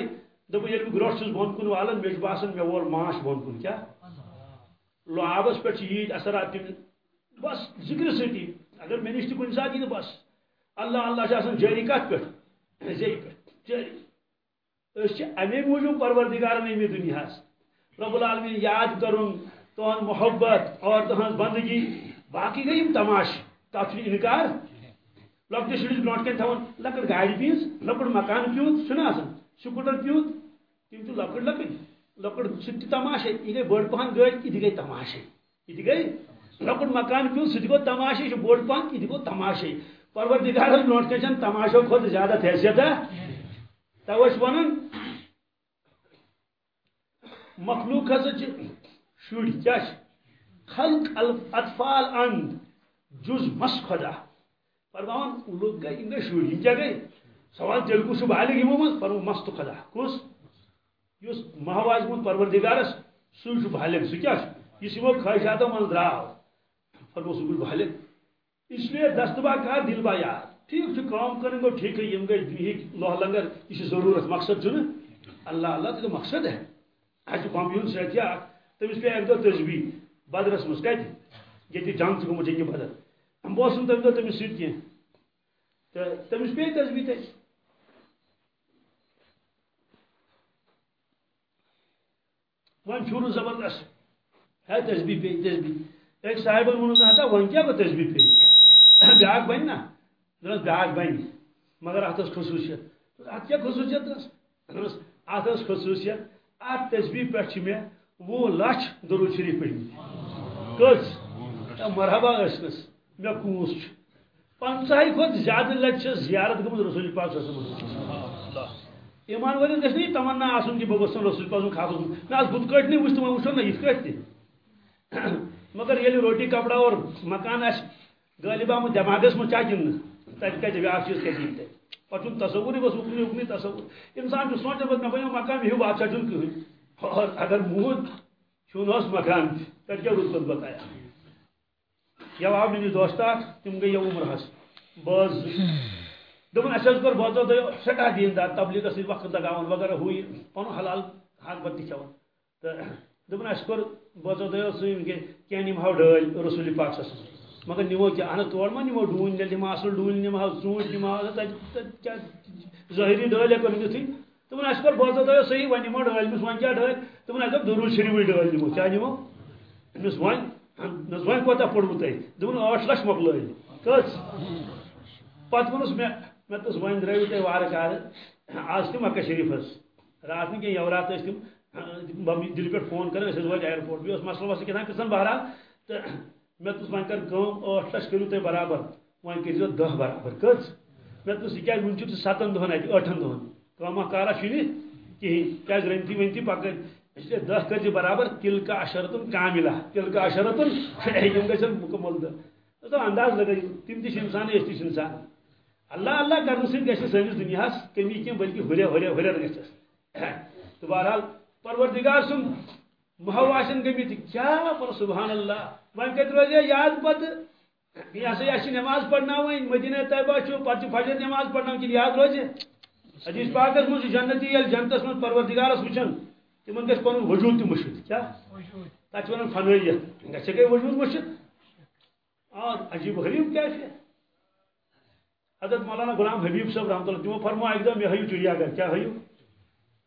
دپ یل بہ گروٹ چھس بون کن والن مے باسان مے وول ماش بون کن کیا لو آبس پہ ییت اثرات تم بس ذکر ستی اگر مے نش تہ کن سات یہ بس. اللہ اللہ چھ آسان جاری کت پہ زی پہ جاری. اس امی موجود پروردگارن امی دنیاس رب العالمین، یاد کرن تہن محبت اور تہن بندگی، باقی گئی تماش تک انکار۔ لکٹ شرس برو کن تھون لکٹ گاڑی پیس لکٹ مکان پیوت چھنا سکوٹر پیوت تم تو لکٹ لکٹ لکٹ سہ تماشے یہ گئی بڑ پہن گاڑی یہ گئی تماشے یہ گئی۔ لکٹ مکان پیوت سہ گو تماشے یہ بوڑ پہن یہ گو تماشے۔ پروردگار برو کن تماشو کھت زیادہ حیثیت ہے۔ ونان مخلوق ہسا شر کیا خلق اطفال اند، جز مس خدا۔ فرمان لوگ گئی ان شر یہ کیا گئی سوال تیل کس بالغ یمو من فرمو مست خدا۔ کس؟ اس مہواز من پروردگارس سہ بالغ سہ کیا اس یمو خواہشاتو من دراو فرمو سہ گو بالغ اس لیے دستبا کار، دل با یار ٹھیک چھ، کام کریں گو ٹھیک ہے، یم گئی دنہک لوہ لنگر یہ ضرورت، مقصد چھن اللہ اللہ تو مقصد ہے۔ اچھا بمبیون سات یا تمس پہ ایک دہ تسبیح بدرس مز کت یہ جنگ گومت جنگ بدر بہ اوسم تمہ دہ تمس ست کی تو تمس پہ تسبیح تت ون چھو زبردست. ہے تسبیح پہ تسبیح ایک صاحب ون ہتا ون کیا بہ تسبیح پہ *coughs* بیاکھ بن نا. دس بیاکھ بن مگر ات خصوصیت. ات کیا خصوصیت؟ ات خصوصیت. ات تسبیح پہ میں وہ لچھ درود شریف پڑھ کس مرحبا ٲسنس مےٚ کونس پنچاہی کھۄتہٕ زیادٕ لٹہِ چھِ زیارت گٔمٕژ رسول پاک ایمان ولس گژھِ نہٕ یہِ تمنا آسُن کہِ بہٕ رسول پاک خاص نہ آز بُتھ کٔٹۍ وٕچھ تِمن وٕچھو نہ یِتھ کٲٹھۍ تہِ مگر ییٚلہِ روٹی کپڑا اور مکان آمُت دٮ۪ماغس منٛز چاہ کِنہٕ تتہِ کتہِ بیاکھ چیٖز کتہِ پتہٕ چھُنہٕ تصوُرٕے بس اُکنُے اُکنُے تصوُر انسان چھُ سونٛچان پتہٕ مےٚ بنیو مکان مےٚ بادشاہ چھُنہٕ کٕہٕنۍ اور اگر موت چھون اس مکان تر کیا رتبت بتایا۔ یہ آو میری دوست تم گئی عمر ہس بز دپن اس کر بوزو دیو سٹھا دیندار تبلیغ سی وقت لگاون وغیرہ ہوئی۔ پن حلال حق بت کھون تو دپن اس کر بوزو دیو سیم کہ کیا ہاو ڈل رسول پاک صلی اللہ علیہ وسلم۔ مگر نمو کیا ان تور ما، نمو ڈون دل نمو اصل ڈون نمو ژوٗنٛٹھۍ نِمہٕ نمو کیا ظٲہری ڈٲلۍ ہٮ۪کو نِتھٕے تمن اس کر بوزو دیو صحیح وۄنۍ ون نمو ڈل مس ون کیا ڈل تمن اس درود شریف ڈل نمو۔ کیا نمو؟ مس ون نس ون کوتا پڑمو تۄہہِ دوٚپُن ٲٹھ لچھ مۄکلٲے کٔژ پتہٕ ووٚنُس مےٚ مےٚ دوٚپُس وۄنۍ درٛٲیِو تُہۍ وارٕ کارٕ آز تہِ مکہ شریٖفس رات نہٕ کینٛہہ یورات ٲسۍ تِم ہاں، دِلہِ پٮ۪ٹھ فون کران أسۍ حظ وٲتۍ اِیرپورٹ بیٚیہِ اوس مسلہٕ وسلہٕ کیٛاہ قٕسم بہرحال۔ تہٕ مےٚ دوٚپُس وۄنۍ کر ٲٹھ لچھ کٔرِو تُہۍ برابر وۄنۍ کٔرۍزیو دہ برابر کٔژ مےٚ دوٚپُس یہِ کیٛازِ وٕنہِ چھُکھ ژٕ سَتن اَتہِ ٲٹھن دۄہن کٲما کارا چھُنہٕ کِہیٖنۍ کیٛازِ رٔنتی ؤنتی پکٲنۍ اسلے دہ کر برابر تل اشرتن کاملہ۔ تل کا اشرتن یم گھن مکمل دہ۔ تو انداز لگا تم تہ انسان اس اللہ اللہ کرنے سۭتۍ گژھِ سٲنِس دُنیاہس کمی کینٛہہ بلکہ ہُریر ہُریر ہُریر گژھس تو بہرحال، پروردگار سُنٛد مہواشن گٔمٕتۍ کیٛاہ پر سبحان اللہ وۄنۍ کتہِ روزِ یاد پتہٕ یہ ہسا یہ نماز پرناوٕنۍ مدینہ طیبہ چھُ پتہٕ فجر نماز پرناوٕنۍ کِنہٕ یاد روزِ حدیث پاکس چھُ جنتی ییٚلہِ جنتس منٛز پروردگارس وٕچھان تمن گھس پن وجود تہ مشت کیا؟ تک ون فنائیت گھے گئی وجود مشت اور عجیب غریب کیفیت حضرت مولانا غلام حبیب صاحب رحمۃ اللہ تمو فرمو ایک دم یہ ہیو چڑیا گھر کیا ہیو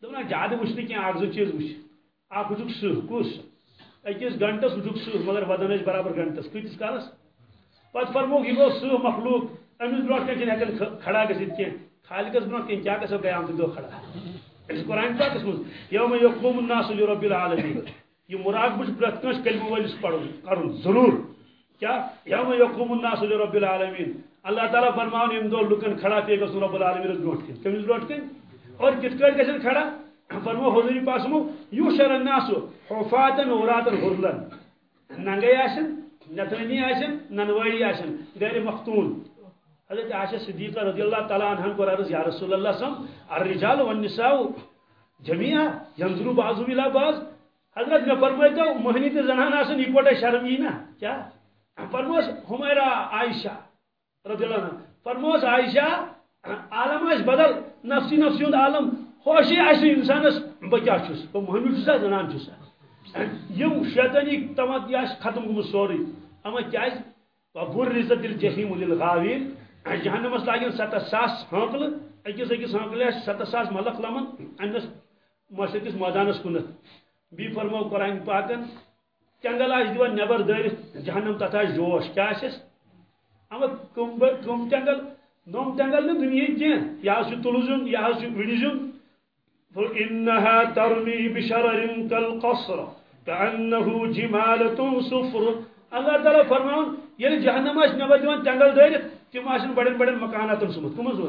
دپنا زیادہ وچ نہ کینٛہہ اکھ زٕ چیٖز وٕچھ اکھ وٕچھُکھ سٕہ کُس؟ أکِس گنٹس وٕچھُکھ سٕہ مگر ودان ٲسۍ برابر گنٹس کۭتِس کالس؟ پتہٕ فرموکھ یہِ گوٚو سٕہ مخلوق۔ أمِس برونٛٹھ کَنۍ چھِنہٕ ہٮ۪کان کھڑا گٔژھِتھ کینٛہہ۔ خالقس برونٛٹھ کَنۍ کیٛاہ گژھو قیامتہٕ دۄہ کھڑا۔ یعنی أمِس قرآن پاکس منٛز، یوم یقوم الناس لرب العالمین یہ مراقبہ چھُ پرٛٮ۪تھ کٲنٛسہِ کلمہٕ وٲلِس پرُن کرُن۔ ضروٗر۔ کیا یوم یقوم الناس لرب العالمین اللہ تعالیٰ فرماون ییٚمہِ دۄہ لُکن کھڑا پیٚیہِ گژھُن رب العالمیٖنس برونٛٹھ کَنۍ کٔمِس برونٛٹھ کَنۍ اور کِتھ کٲٹھۍ گژھن کھڑا؟ فرمو حضوری پاسمو یوشر الناس حفاتن عوراتن غرلن ننگے آسن نترنی آسن ننواری آسن غیر مختون حضرت عائشہ صدیقہ رضی اللہ تعالیٰ عنہ کو عرض، یا رسول اللہ صلی اللہ الرجال والنساء جميعا ينظروا بعضهم الى بعض. حضرت میں فرمائے مہنی تے زنان آسن اکوٹے شرم نا کیا؟ فرموس ہمیرا عائشہ رضی اللہ عنہ. فرموس عائشہ، عالم اس بدل نفسی نفسی ہند عالم خوشی آسہِ انسانس بہ کیا چھس بہ مہنی چھسا زنان چھسا یم شیطانی تمت آسہِ ختم گوٚمُت سورُے اما کیازِ وبرزت الجحیم للغاوین جہنمس لاگن ستھ ساس ہانکل اکس اکس ہانکل ستھ ساس ملک لمن امس مشرقس میدانس کنت۔ بی فرمو قرآن پاکن، چنگل آس دِوان نٮ۪بر دٲرِتھ جہنم تتھ آسہِ جوش کیٛاہ آسٮ۪س اما کم کم چنگل، نوم چنگل نہٕ دُنیا کینٛہہ یہِ حظ چھُ تُلہٕ زیُن یہِ حظ چھُ وِڑِ زیُن فإنها ترمي بشرر كالقصر كأنه جمالة صفر. اللہ تعالیٰ فرماؤن ییٚلہِ جہنم آسہِ نٮ۪بر دِوان چنگل دٲرِتھ تِم آسن بڑٮ۪ن بڑٮ۪ن مکاناتن سُمت کٕم حظ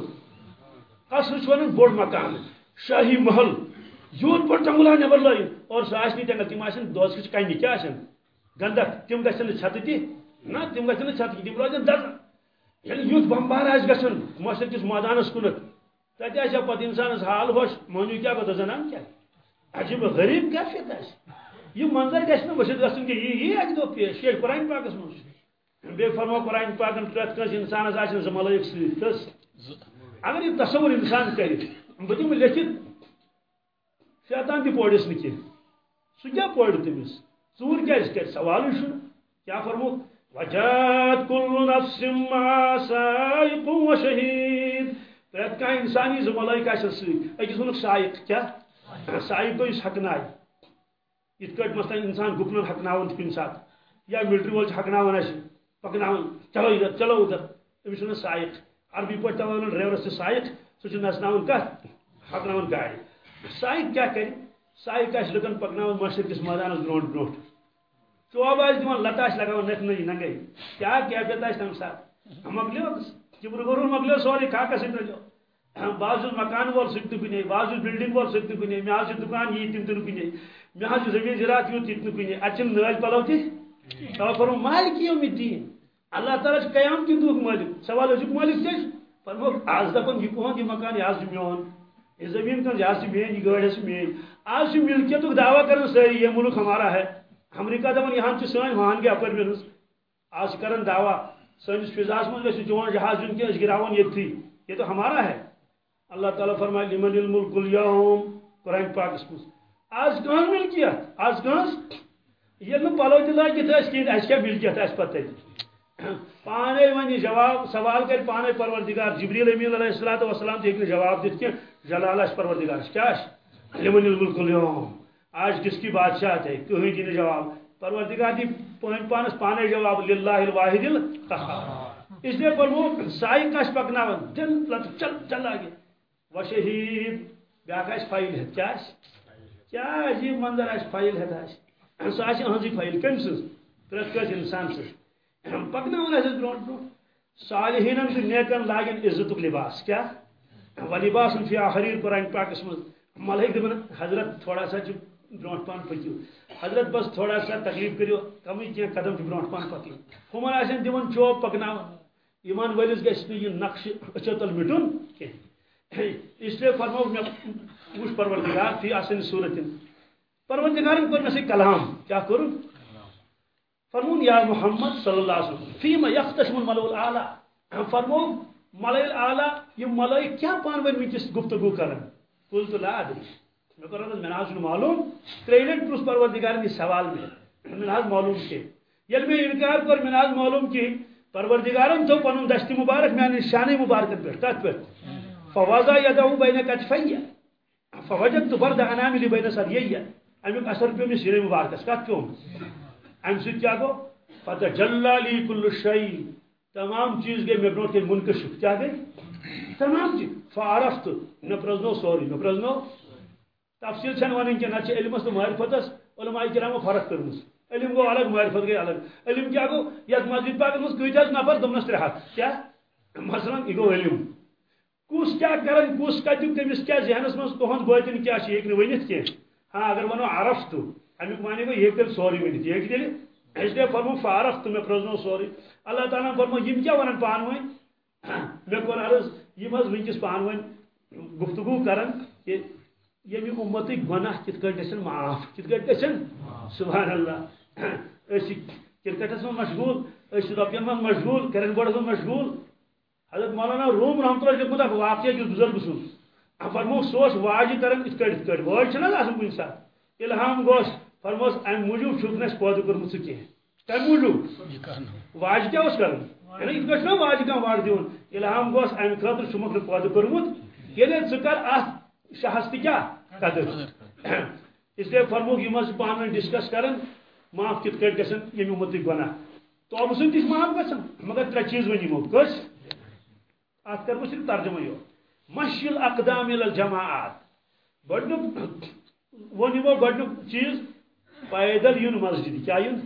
قصر چھُ ونان بوٚڑ مکان شاہی محل یوت بڑ جنگل نبر لٲگِتھ اور سُہ آسہِ نہٕ جنگل تِم آسن دوسکٕچ کنہِ کیٛاہ آسن گنٛدک تِم گژھن نہٕ چھتہٕ تہِ نہ تِم گژھن نہٕ چھتہٕ تِم روزن دزان ییٚلہِ یعنی یُتھ بمبار آسہِ گژھان مشرقِس مٲدانس کُنتھ تتہِ آسہِ پتہٕ انسانس حال ہوش مٲنِو کیٛاہ پتہٕ زنان کیٛاہ عجیب غریب کیفیت آسہِ یہ منظر گژھِ نہٕ وٕچھِتھ گژھُن کہِ یی یی اکہِ پیش. یہِ قرآن پاکس منٛز بیٚیہِ فرمو قرآن پاکن پرٛٮ۪تھ کٲنٛسہِ انسانس آسن زٕ ملٲیِک سۭتۍ تہٕ اگر یہ تصور انسان کرِ بہٕ دِمہٕ لیکھِتھ شیطان تہ پورس نا کی سہ کیا پور تمس ژور کیاز کر سوال کیا فرمو وجات کل نفس ما سائق و شہید پرت کان انسانی ز ملائک آسن ست اکس ونک سائق کیا سائق گو اس حقنائی یت کٹ مثلا انسان گپنن حقناون کن سات یا ملٹری وول حقناون اس پکناون چلو ادھر چلو ادھر امس ون سائق عربی پٲٹھۍ تھاوان ڈرایورس تہِ سائق سُہ چھُ نژناوان کتھ حقناون گاڑِ سائق کیا کر سائق آس لکن پکنا مشرق کس میدانس برو برو چوب آس دان لت آس لگا نت نئی ننگے کیا کیفیت آس تم سات مکلیو غرور مکلیو سوری کھاکا سی رجو بعض مکان وول سک کنے بعض بلڈنگ وول سک کنے مے حظ دکان یہ تم تن کنے مے حظ زمین زراعت یوت تن کنے اچم نال پلو تی؟ تو فرمو مالک یوم الدین۔ اللہ تعالی قیام کی دو مالک۔ سوال ہے مالک کیا فرمو آز دپن یہ کون یہ مکان یہ آز میون یہ زمین کا جہاز سے مین یہ گاڑی سے مین آج سے ملکیت دعویٰ کرنا ساری یہ ملک ہمارا ہے۔ امریکہ دپان یہاں سے سن مان منس آج کرن دعویٰ۔ سنس فضاس من گھس چون جہاز جن کے گراون یہ یہ تو ہمارا ہے۔ اللہ تعالیٰ فرمائے، لمن الملک اليوم؟ قرآن پاک اس آج کہاں ملکیت آج کہاں؟ یہ نہ پلو تلا کی تھا، اس کی اس کیا ملکیت اس پتہ پانے ونی جواب، سوال کر پانے پروردگار جبریل امین علیہ الصلوۃ والسلام تے جواب دت کہ جلال اس پروردگار کیا لمن الملک اليوم؟ آج کس کی بادشاہت ہے؟ کہیں دی جواب؟ پروردگار دی پوائنٹ پانس پانے جواب للہ الواحد القہار۔ اس لیے فرمو سائی کاش پکناون دل لت چل چل آگے۔ وشہید بیاکھ اس فائل ہے کیا کیا عجیب منظر اس فائل ہے اس سا ہنزی فائل کم سز پرت کس انسان سز پکناون اس برونٹ برونٹ صالحین تو نیکن لاگن عزت لباس کیا؟ ولباس فی حریر قرآن پاکس من ملک دپن حضرت تھوڑا سا برو پان پکو حضرت بس تھوڑا سا تکلیف کرو کم کی قدم برو پان پکو ہمن آن دن چوب پکنا ایمان ولس گھس یہ نقش اچھو تل مٹن کی اس لیے فرمو میں وچ پروردگار فی آسن صورت پروردگار کور مے کلام۔ کیا کر فرمون یا محمد صلی اللہ علیہ وسلم فیما یختشم الملول اعلی فرمو ملائل اعلیٰ یہ ملائک کیا پان ون ونکس گفتگو کرن؟ قلت لا ادری۔ مے کور عرض مے معلوم ترٛیٚیہِ لٹہِ پرٛژھ پروردگارن یہ سوال مے مے نہ معلوم کینٛہہ ییٚلہِ مےٚ انکار کوٚر مے نہ معلوم کینٛہہ پروردگارن تھوٚو پنُن دشتہِ مبارک میانہِ شانٕے مبارکن پٮ۪ٹھ کتھ پٮ۪ٹھ فوضا یدعو بین کتفیہ فوجدت برد انامل بین سریہ امیُک اثر پیوٚو مےٚ سیٖرے مبارکس کتھ پیوٚم امہِ سۭتۍ کیٛاہ گوٚو پتہ جلالی کل شعی تمام چیز گئی مے برونٹ کن منکشف۔ کیا گئی؟ تمام چیز۔ فعرفت۔ مے پرزنو سوری مے پرزنو تفصیل چھن ونن کہ نہ علمس تو معرفتس علماء کرامو فرق کرمس علم گو الگ معرفت گئی الگ علم کیا گو یس مسجد پاک مز کۭتیاہ نفر دمنس ترٛےٚ ہتھ کیا مثلا یہ گو علم کس کیا کرن کس کتیُک تٔمِس کیا ذہنس منٛز تُہنٛد بٲتِن کیا چھِ یہِ ہیٚکہِ نہٕ ؤنِتھ کینٛہہ ہاں اگر ونو عرف تو امیُک معنی گوٚو یہِ ہیٚکہِ تیٚلہِ سورُے ؤنِتھ یہِ ہیٚکہِ تیٚلہِ اس لیے فرمو فارف تو میں پرزنو سوری اللہ تعالیٰ فرمو یم کیا ونان پان *clears throat* ون مے کور عرض یم حظ ونکس پان ون گفتگو کران کہ یمی امت گناہ کت کٹ گھن معاف کت کٹ گھن سبحان اللہ۔ اس کرکٹس من مشغول اس رۄپین من مشغول کرن بورڈس من مشغول۔ حضرت مولانا روم رحمت اللہ لیکھمت اکھ واقعہ کس بزرگ سن۔ فرمو سوس واجہ کران ات کٹ ات کٹ وٲج چھنہ آسان کُنہِ ساتہٕ الہام گوس فرموس ام موجود چھُکھ نہٕ اَسہِ پٲدٕ کوٚرمُت ژٕ کینٛہہ تمہِ موٗجوٗب واجہِ کیٛاہ اوس یعنی یِتھ کٲٹھۍ چھُنہ واجہِ کانٛہہ وَڑ دِوان اِلہام گوس امہِ خٲطرٕ چھُمکھ نہٕ پٲدٕ کوٚرمُت ییٚلہِ ژٕ کر اَتھ شاہس تہِ کیٛاہ قدر اسلیے فرموکھ یِم حظ چھِ پانہٕ ؤنۍ ڈِسکس کران معاف کِتھ کٲٹھۍ گژھن ییٚمہِ اُمتٕکۍ گۄناہ توبہٕ تہِ چھِ معاف گژھان مگر ترٛےٚ چیٖز ؤنۍ یِمو کٔژ اَتھ کر صرف ترجمہٕ یوت مشل اقدام الجماعات گۄڈنیُک ووٚن یِمو گۄڈنیُک چیٖز پیدل یون مسجد کیا یون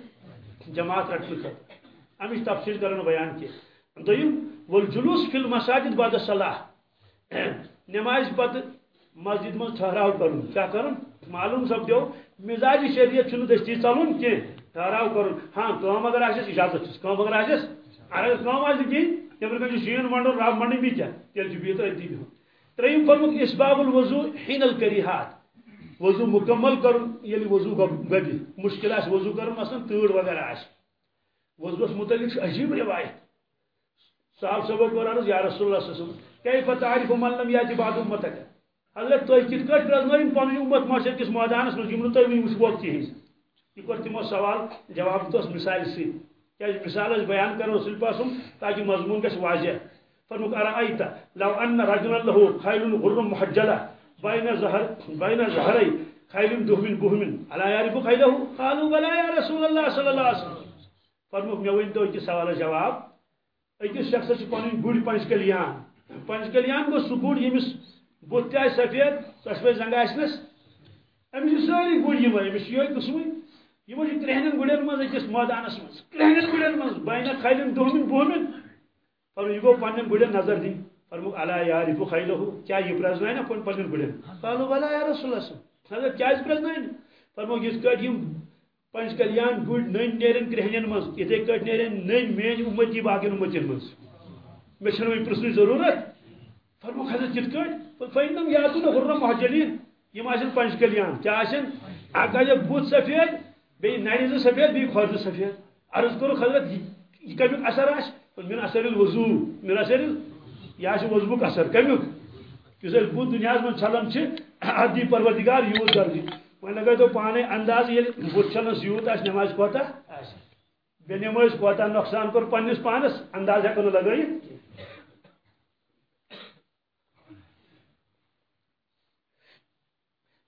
جماعت رٹنے خاطر امچ تفصیل کرنا بیان کی دویم والجلوس فی المساجد بعد الصلاة نماز پت مسجد من ٹھہراو کرن کیا کرن معلوم سپدیو مزاج شریعت چھنہ دستی چلن ہاں، کی ٹھہراو کرن ہاں کام اگر آسس اجازت چھس کام اگر آسس اگر کام آسس کی نبر کن شین منڈو راب منڈی بھی کیا تیل چھ بیت اتی بہن تریم فرمک اسباب الوضوء حین الکریحات۔ وضو مکمل کرن یلی یعنی وضو گبی مشکل آس وضو کرن مثلا تیڑ وغیرہ آس وضوس متعلق عجیب روایت۔ صاحب صاحب کو عرض یا رسول اللہ صلی اللہ علیہ وسلم، کیف تعریف من لم یاتی بعد امتک؟ حضرت تو کت کٹ پرزنائن پن امت معاشر کس میدانس مز یم تھی ون وقت ہز یہ کور تمو سوال جواب تو مثال سی کیا مثال بیان کرو رسول پاسم تاکہ مضمون گھس واضح فرمک ارائیت لو ان رجلا له خیل غر محجلہ بين زهر بين زهري خيل دهم بهم الا يعرف خيله قالوا بلا يا رسول الله صلى الله عليه وسلم فرموك مے ون تو کہ سوال جواب اکس شخص چھ پن گڑ پنج کلیان پنج کلیان گو سہ گڑ یمس بت تہ سفید سشوے زنگ امس ساری گڑ یم امس یہ قسم یمو چھ کرہنن گڑن مز اکس میدانس مز کرہنن گڑن مز بین خیل دهم بهم اور یہ گو پنن گڑن نظر دین فرمو الا یعرف خیلہ کیا یہ پرزنائے نا کون پنن گڑن قالو بلا یا رسول اللہ حضرت کیا اس پرزنائے فرمو اس کٹ یم پنج کلیان گڑ نن نیرن کرہنن مز یتھے کٹ نیرن نن مین امتی باقی امتین مز مے چھن پرسنی ضرورت؟ فرمو حضرت کت کٹ فینم یاتون حرم مہجلین یم آسن پنج کلیان کیا آسن اگا بوت سفید بی نریز سفید بی کھوز سفید. عرض کرو حضرت یہ کمیک اثر آس من اثر الوضو. من اثر یہ وضبک اثر. کمیک یس بت دنیا من چھلان *laughs* ادی پروردگار یوت درجی وی لگا تو پانے انداز یل بت چھلنس یوت آس نماز کوتا بے نماز کوتا نقصان کور پنس پانس انداز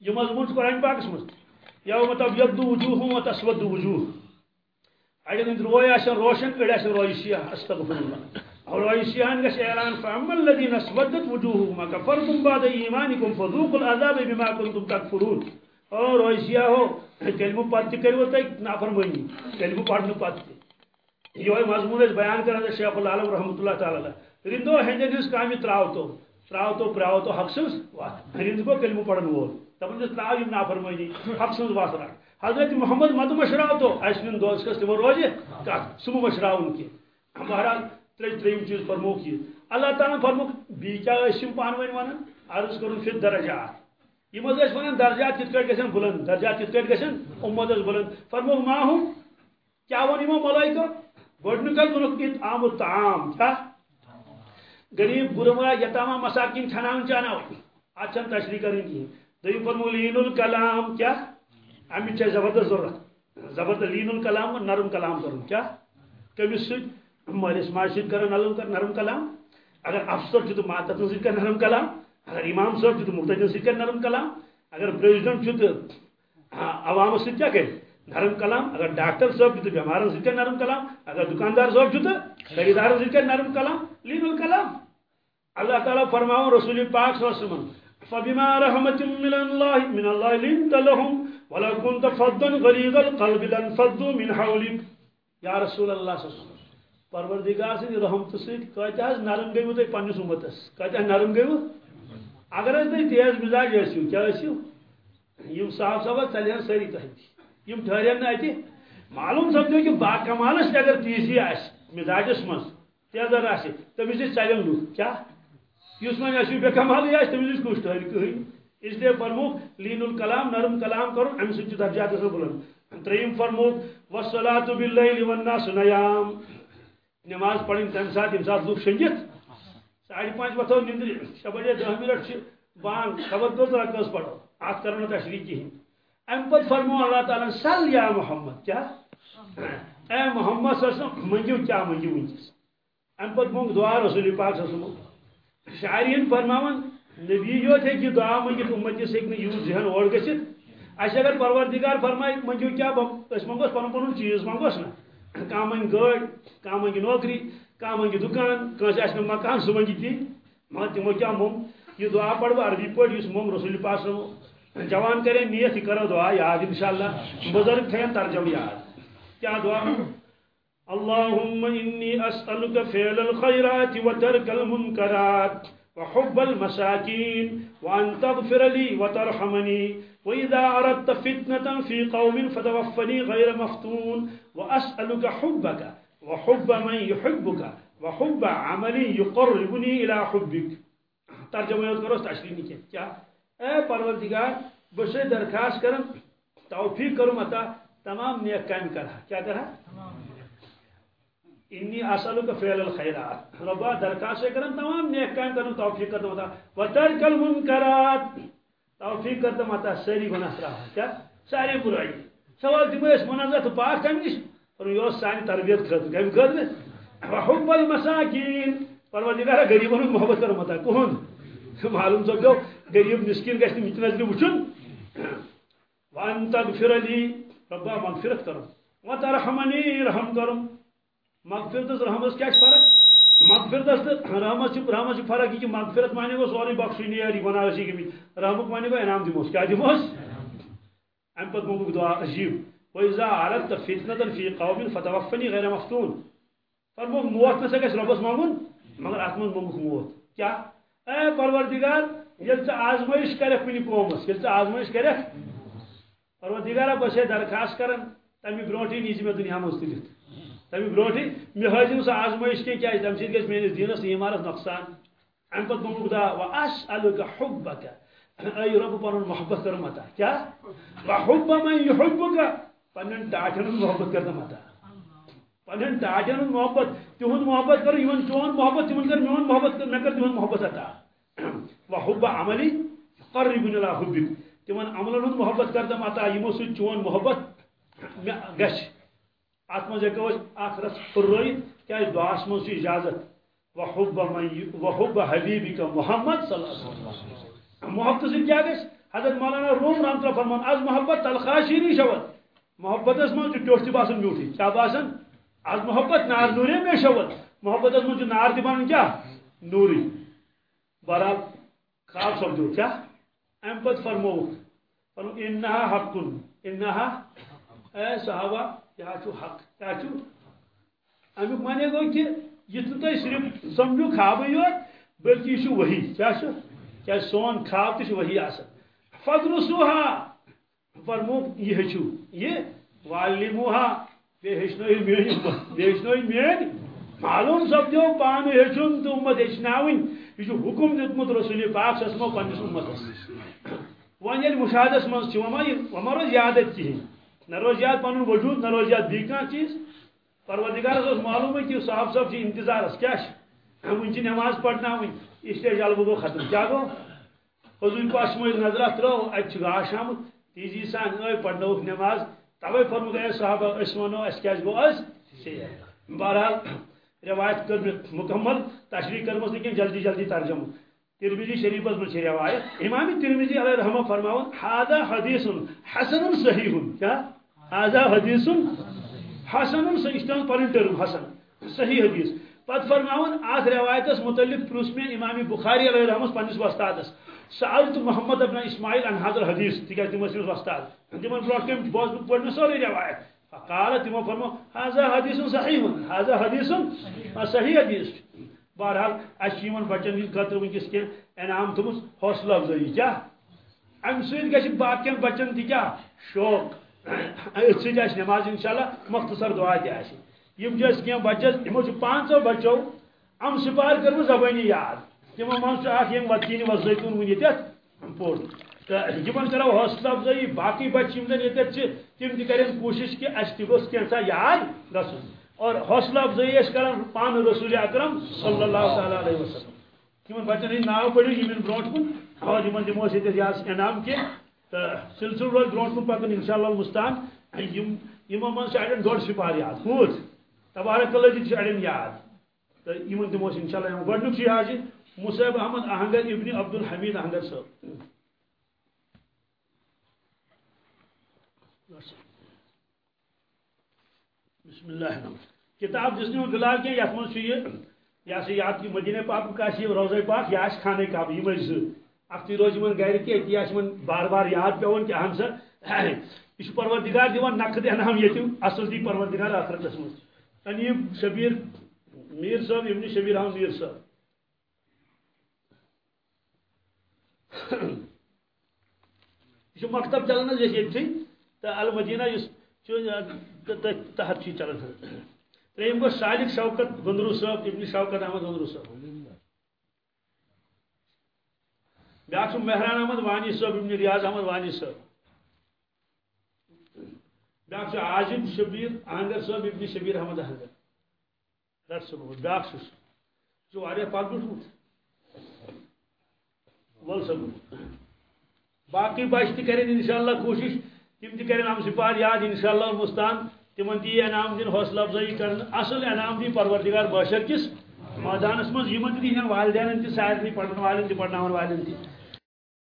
یہ مضمون قرآن پاکس مز یوم تبیض وجوہ و تسود وجوہ۔ اڑین ہند روی آسان روشن اڑ آسان روی سیاہ استغفر اللہ۔ اور عیسیان گش اعلان فاما الذين اسودت وجوههم كفرتم بعد ایمانكم فذوقوا العذاب بما كنتم تكفرون اور عیسیا ہو، کلمہ پتہ کرو تہ نافرمانی کلمہ پڑھنے پتہ یہ مضمون اس بیان کران شیخ العالم رحمۃ اللہ تعالی رندو ہندن ہس کامہ تراو تو تراو تو پراو تو حق سنس وات رند کو کلمہ پڑھن وول۔ تمن تراو یم نافرمانی حق سنس وات حضرت محمد مد مشراو تو. اسن دوس کس تمو روزے کت سمو مشراون کی. بہرحال ترٛےٚ ترٛیٚیِم چیٖز فرموک یہِ اللہ تعالیٰ فرموک بیٚیہِ کیٛاہ ٲسۍ یِم پانہٕ ؤنۍ عرض کوٚرُن فِت درجات یِم حظ ٲسۍ وَنان درجات کِتھ کٲٹھۍ گژھن بُلند. درجات کِتھ کٲٹھۍ گژھن اُمت ٲس بُلند. فرموک ماہوٗم کیٛاہ ووٚن یِمو ملٲیکو گۄڈنیُک حظ ووٚنُکھ اِت آمُت تام کیٛاہ غریٖب غُربا یتامہ مساکِن کھٮ۪ناوٕنۍ چاناوٕنۍ اَتھ چھَنہٕ تشریح کَرٕنۍ کِہیٖنۍ دویم فرمو لین الکلام کیا امی چاہے زبردست ضرورت زبردست لین الکلام اور نرم کلام کرن کیا کمس ست مالس ماج ست کر نرم کلام اگر افسر چھو تو ماتتن ست کر نرم کلام اگر امام صاحب چھو تو مقتدین ست کر نرم کلام اگر پریزیڈنٹ چھو تو عوام ست کیا کہ نرم کلام اگر ڈاکٹر صاحب چھو تو بیمارن ست کر نرم کلام اگر دکاندار صاحب چھو تو خریدار ست کر نرم کلام لین الکلام اللہ تعالیٰ فرماؤ رسول پاک صلی اللہ علیہ وسلم فبما رحمة من الله من الله لنت لهم. ولو كنت فظا غليظ القلب لانفضوا من حولك. یا رسول اللہ صلی اللہ علیہ وسلم. پروردگار سن رحمت سۭتۍ کۭتیاہ حظ نرم گٔیوٕ تُہۍ پننِس اُمتس کۭتیاہ نرم گٔیوٕ اگر حظ تُہۍ تیز مزاج ٲسِو کیٛاہ ٲسِو یِم صاحب صاحب ژلہن سٲری تۄہہِ یِم ٹھہرن نہٕ اَتہِ معلوم سپدیو کہِ باکمالس تہِ اگر تیزی آسہِ مزاجس منٛز تیزر آسہِ تٔمِس چھِ ژلن لُکھ کیٛاہ یس وۄنۍ اَسہِ بے کمالٕے آسہِ تٔمِس نِش کُس ٹھہرِ کٕہٕنۍ اس لیے فرموک، لین الکلام، نرم کلام کرُن اَمہِ سۭتۍ چھُ درجات گژھان بُلند۔ ترٛیٚیِم فرموک وسلات باللیل والناس نیام۔ نماز پڑھن تمہِ ساتہٕ ییٚمہِ ساتہٕ لُکھ شٔنگِتھ ساڑِ پانٛژھ وۄتھو نندرِ شےٚ بجے دہ منٹ چھِ۔ بانگ خبر کٔژ رکٲژ پڑھو۔ اتھ کرو نہٕ تشریح کِہیٖنۍ امہِ پتہٕ فرمو، اللہ تعالیٰ سل یا محمد کیٛاہ اے محمد صلی اللہ علیہ وسلم منگِو کیٛاہ منگِو وٕنکیٚس امہِ پتہٕ منٛگ دعا رسول پاک صلی اللہ علیہ وسلم۔ شاعرین فرماون، نبی یوت ہے کہ دعا منگت امتس ہیک یوت ذہن اور گھت اس اگر پروردگار فرمائے منگو کیا اس منگوس پن پن چیز منگوس نا۔ کان منگ گاڑ کان منگ نوکری کان منگ دکان کنس آس مکان سہ منگی تی مگر تمو کیا مم؟ یہ دعا پڑھ عربی پڑھ اس مم رسول پاس جوان کرے نیت یہ کرو دعا، یاد انشاءاللہ۔ بزرگ تھے ترجم یاد۔ کیا دعا؟ اللهم إني أسألك فعل الخيرات وترك المنكرات وحب المساكين وأن تغفر لي وترحمني. وإذا أردت فتنة في قوم فتوفني غير مفتون. وأسألك حبك وحب من يحبك وحب عمل يقربني إلى حبك. ترجمة يذكر تشريني کیا؟ اے پروردگار، بشے درخواست کرم، توفیق کرم عطا تمام نیک کام کرا. کیا کرا؟ اصل کا فعل الخیرات ربا درخواست کرن تمام نیک کام کرن توفیق کرتا متا وترک المنکرات توفیق کرتا متا ساری گناہ رہا کیا ساری برائی سوال دمو اس منازع تو پاک کم نش اور یہ سانی تربیت کرت کم کرت وحب المساکین. پروردگار غریبوں محبت کر متا کون؟ معلوم سمجھو غریب مسکین نہٕ مِتہِ نظرِ وٕچھُن وان تغفر لی. ربا مغفرت کرم. وترحمنی رحم کرم. مغفرت رحمت کیا فرق مغفرت رحمت رحمت فرق یہ مغفرت مانے گو سوری بخشی یاری گناہ سی گمی رحمت مانے گو انعام دموس کیا دموس ام پت مونگ دعا عجیب وإذا عرضت فتنة في قوم فتوفني غير مفتون فرمو موت نسا گژھِ رۄبس منگُن مگر اتھ منٛز موت کیٛاہ اے پروردگار ییٚلہِ ژٕ آزمٲیش کرکھ کُنہِ قومس ییٚلہِ ژٕ آزمٲیش کرکھ پروردگارا بہٕ درخواست کران تمہِ برونٛٹھٕے نیٖزِ مےٚ دُنیا منٛز تُلِتھ تمہ برونٹھے مے حاضر سہ آزمائش کی کیا تم سۭتۍ گژھِ میٲنِس دیٖنس تہٕ نۄقصان امہِ پتہٕ و اش الگ حبک۔ اے رب پنُن محبت کرم عطا کیا؟ وحب من يحبك پنن ٹاٹھن محبت کرم عطا پنن ٹاٹھن محبت تہند محبت کر چون محبت تمن کر میون محبت کر مے کر تہند محبت عطا وحب عملی قربني الى حبك تمن عملن ہند محبت کردم عطا یمو سۭتۍ چون محبت گژھِ ات مز ہیکو اخرس پرائت کیا دعاس مز اجازت؟ وحب من وحب حبیبی کا محمد صلی اللہ علیہ وسلم. محبت سے کیا گس حضرت مولانا روم رحمت اللہ فرمان، از محبت تلخاشی نہیں شود. محبت اس من ٹوٹ تہ باسن میوٹھی کیا باسن؟ از محبت نار نوری میں شود. محبت اس من نار تہ بنن کیا؟ نوری. برحال خواب سمجھو، کیا؟ ام پت فرمو. فرمو، انہا حق انہا، اے صحابہ کیا حق کیا امیک مانے گو کہ یہ تو تھی صرف سمجھو خواب یوت بلکہ یہ وہی کیا کیا سون خواب تو وہی آسان فضل سوہا، فرمو یہ ہچو یہ والموہا بے ہچنوئی مین بے ہچنوئی مین معلوم سپدو پان ہچن تو امت ہچناون یہ حکم دیتمت رسول پاک سسمو پنس امتس ون یل مشاہدس من وما روز یادت کہین نہ روز یاد پن وجود نہ روز یاد بی کھانا چیز پروردگارس اس معلوم ہے کہ صاحب صاحب چی انتظارس کیا ون نماز پڑھنا اس لیے جلب گو ختم کیا گو. حضور پاس مجھ نظرات ترو ات گاش آمت تیزی سان پڑنوک نماز. توے فرمو اے صحابہ اس ونو اس کیا گو اس؟ بہرحال روایت کر مکمل تشریح کرمس لیکن جلدی جلدی ترجمہ. ترمیزی شریف من روایت. امام ترمیزی علیہ رحمہ فرماون هذا حدیث حسن صحیح. کیا؟ هذا حدیث حسن صحیح پنن ٹرم حسن، صحیح حدیث. پت فرماون ات روایت متعلق پرس میں امام بخاری علیہ رحمس پنس وستادس سألت محمد ابن اسماعیل عن هذا الحديث تکیاز تم ٲسۍ وستاد تمن برونٛٹھ کم بوز بہٕ پٔر مےٚ سورُے روایت. فقال تمو فرمو هذا حديث صحيح هذا حديث صحيح حديث بہرحال اس یمن بچن ہند خاطر ونکس کی انعام تھومس حوصلہ افزائی. کیا ام سۭتۍ گژھِ باقین بچن تہِ کیٛاہ شوق. أتھۍ سۭتۍ آسہِ نماز انشاءاللہ مختصر دعا تہِ آسہِ بچس یمو چھِ پانژو بچو، ام سپار کٔرمٕژ زبٲنی یاد. تمو من یم وتین وضیتون ون یت پور. تو کرو حوصلہ افزائی، باقی بچ یم زن یتت تم تہ کوشش کہ اس تہ کینسا یاد گژھن اور حوصلہ افزائی اس پان رسول اکرم صلی اللہ تعالی علیہ وسلم. تمن بچن ہند ناو پڑھو یمن برونٹ کن. اور یمن دمو یت انعام کی تو سلسل روز برونٹ کن پکن انشاءاللہ المستان یم یمو من چھ اڑن ڈوڑ سپار یاد۔ ہوت تبارک اللہ جی چھ اڑن یاد۔ تو ان یمن دمو انشاءاللہ گڈنک چھ حاضر مصعب احمد اہنگر ابن عبد الحمید اہنگر صاحب بسم اللہ کتاب جس نے فلحال کی یت من یہ یہ سا یاد کی مدینہ پاک کا روزہ پاک یہ خانہ کعبہ یہ زٕ اختی روز من گھر کی من بار بار یاد پیون کہ اہم سا یہ پروردگار دیوان نقد انعام یہ اصل دی پروردگار آخرتس من. یعنی انیب شبیر میر صاحب، ابن شبیر احمد میر صاحب. *clears throat* یہ مکتب چلان یہ تو المدینہ اس تحت چلان تریم گو سالک شوکت گندرو صاحب، ابن شوکت احمد گندرو صاحب. بیاکھ مہران احمد وانی صاحب، ابن ریاض احمد وانی صاحب۔ بیاکھ عاجم شبیر اہنگر صاحب، ابن شبیر احمد اہنگر در صاحب بیاکھ جو واریاہ پاک بیٹھمت ول سب باقی بچ تہ کریں انشاءاللہ کوشش تم تہ کریں ہم سپار یاد انشاءاللہ المستان تمن دی انعام دن حوصلہ افزائی کرن۔ اصل انعام دی پروردگار باشر کس؟ میدانس مز یمن تہ والدین تہ سارے پڑھن والن تہ پڑھناون والن تہ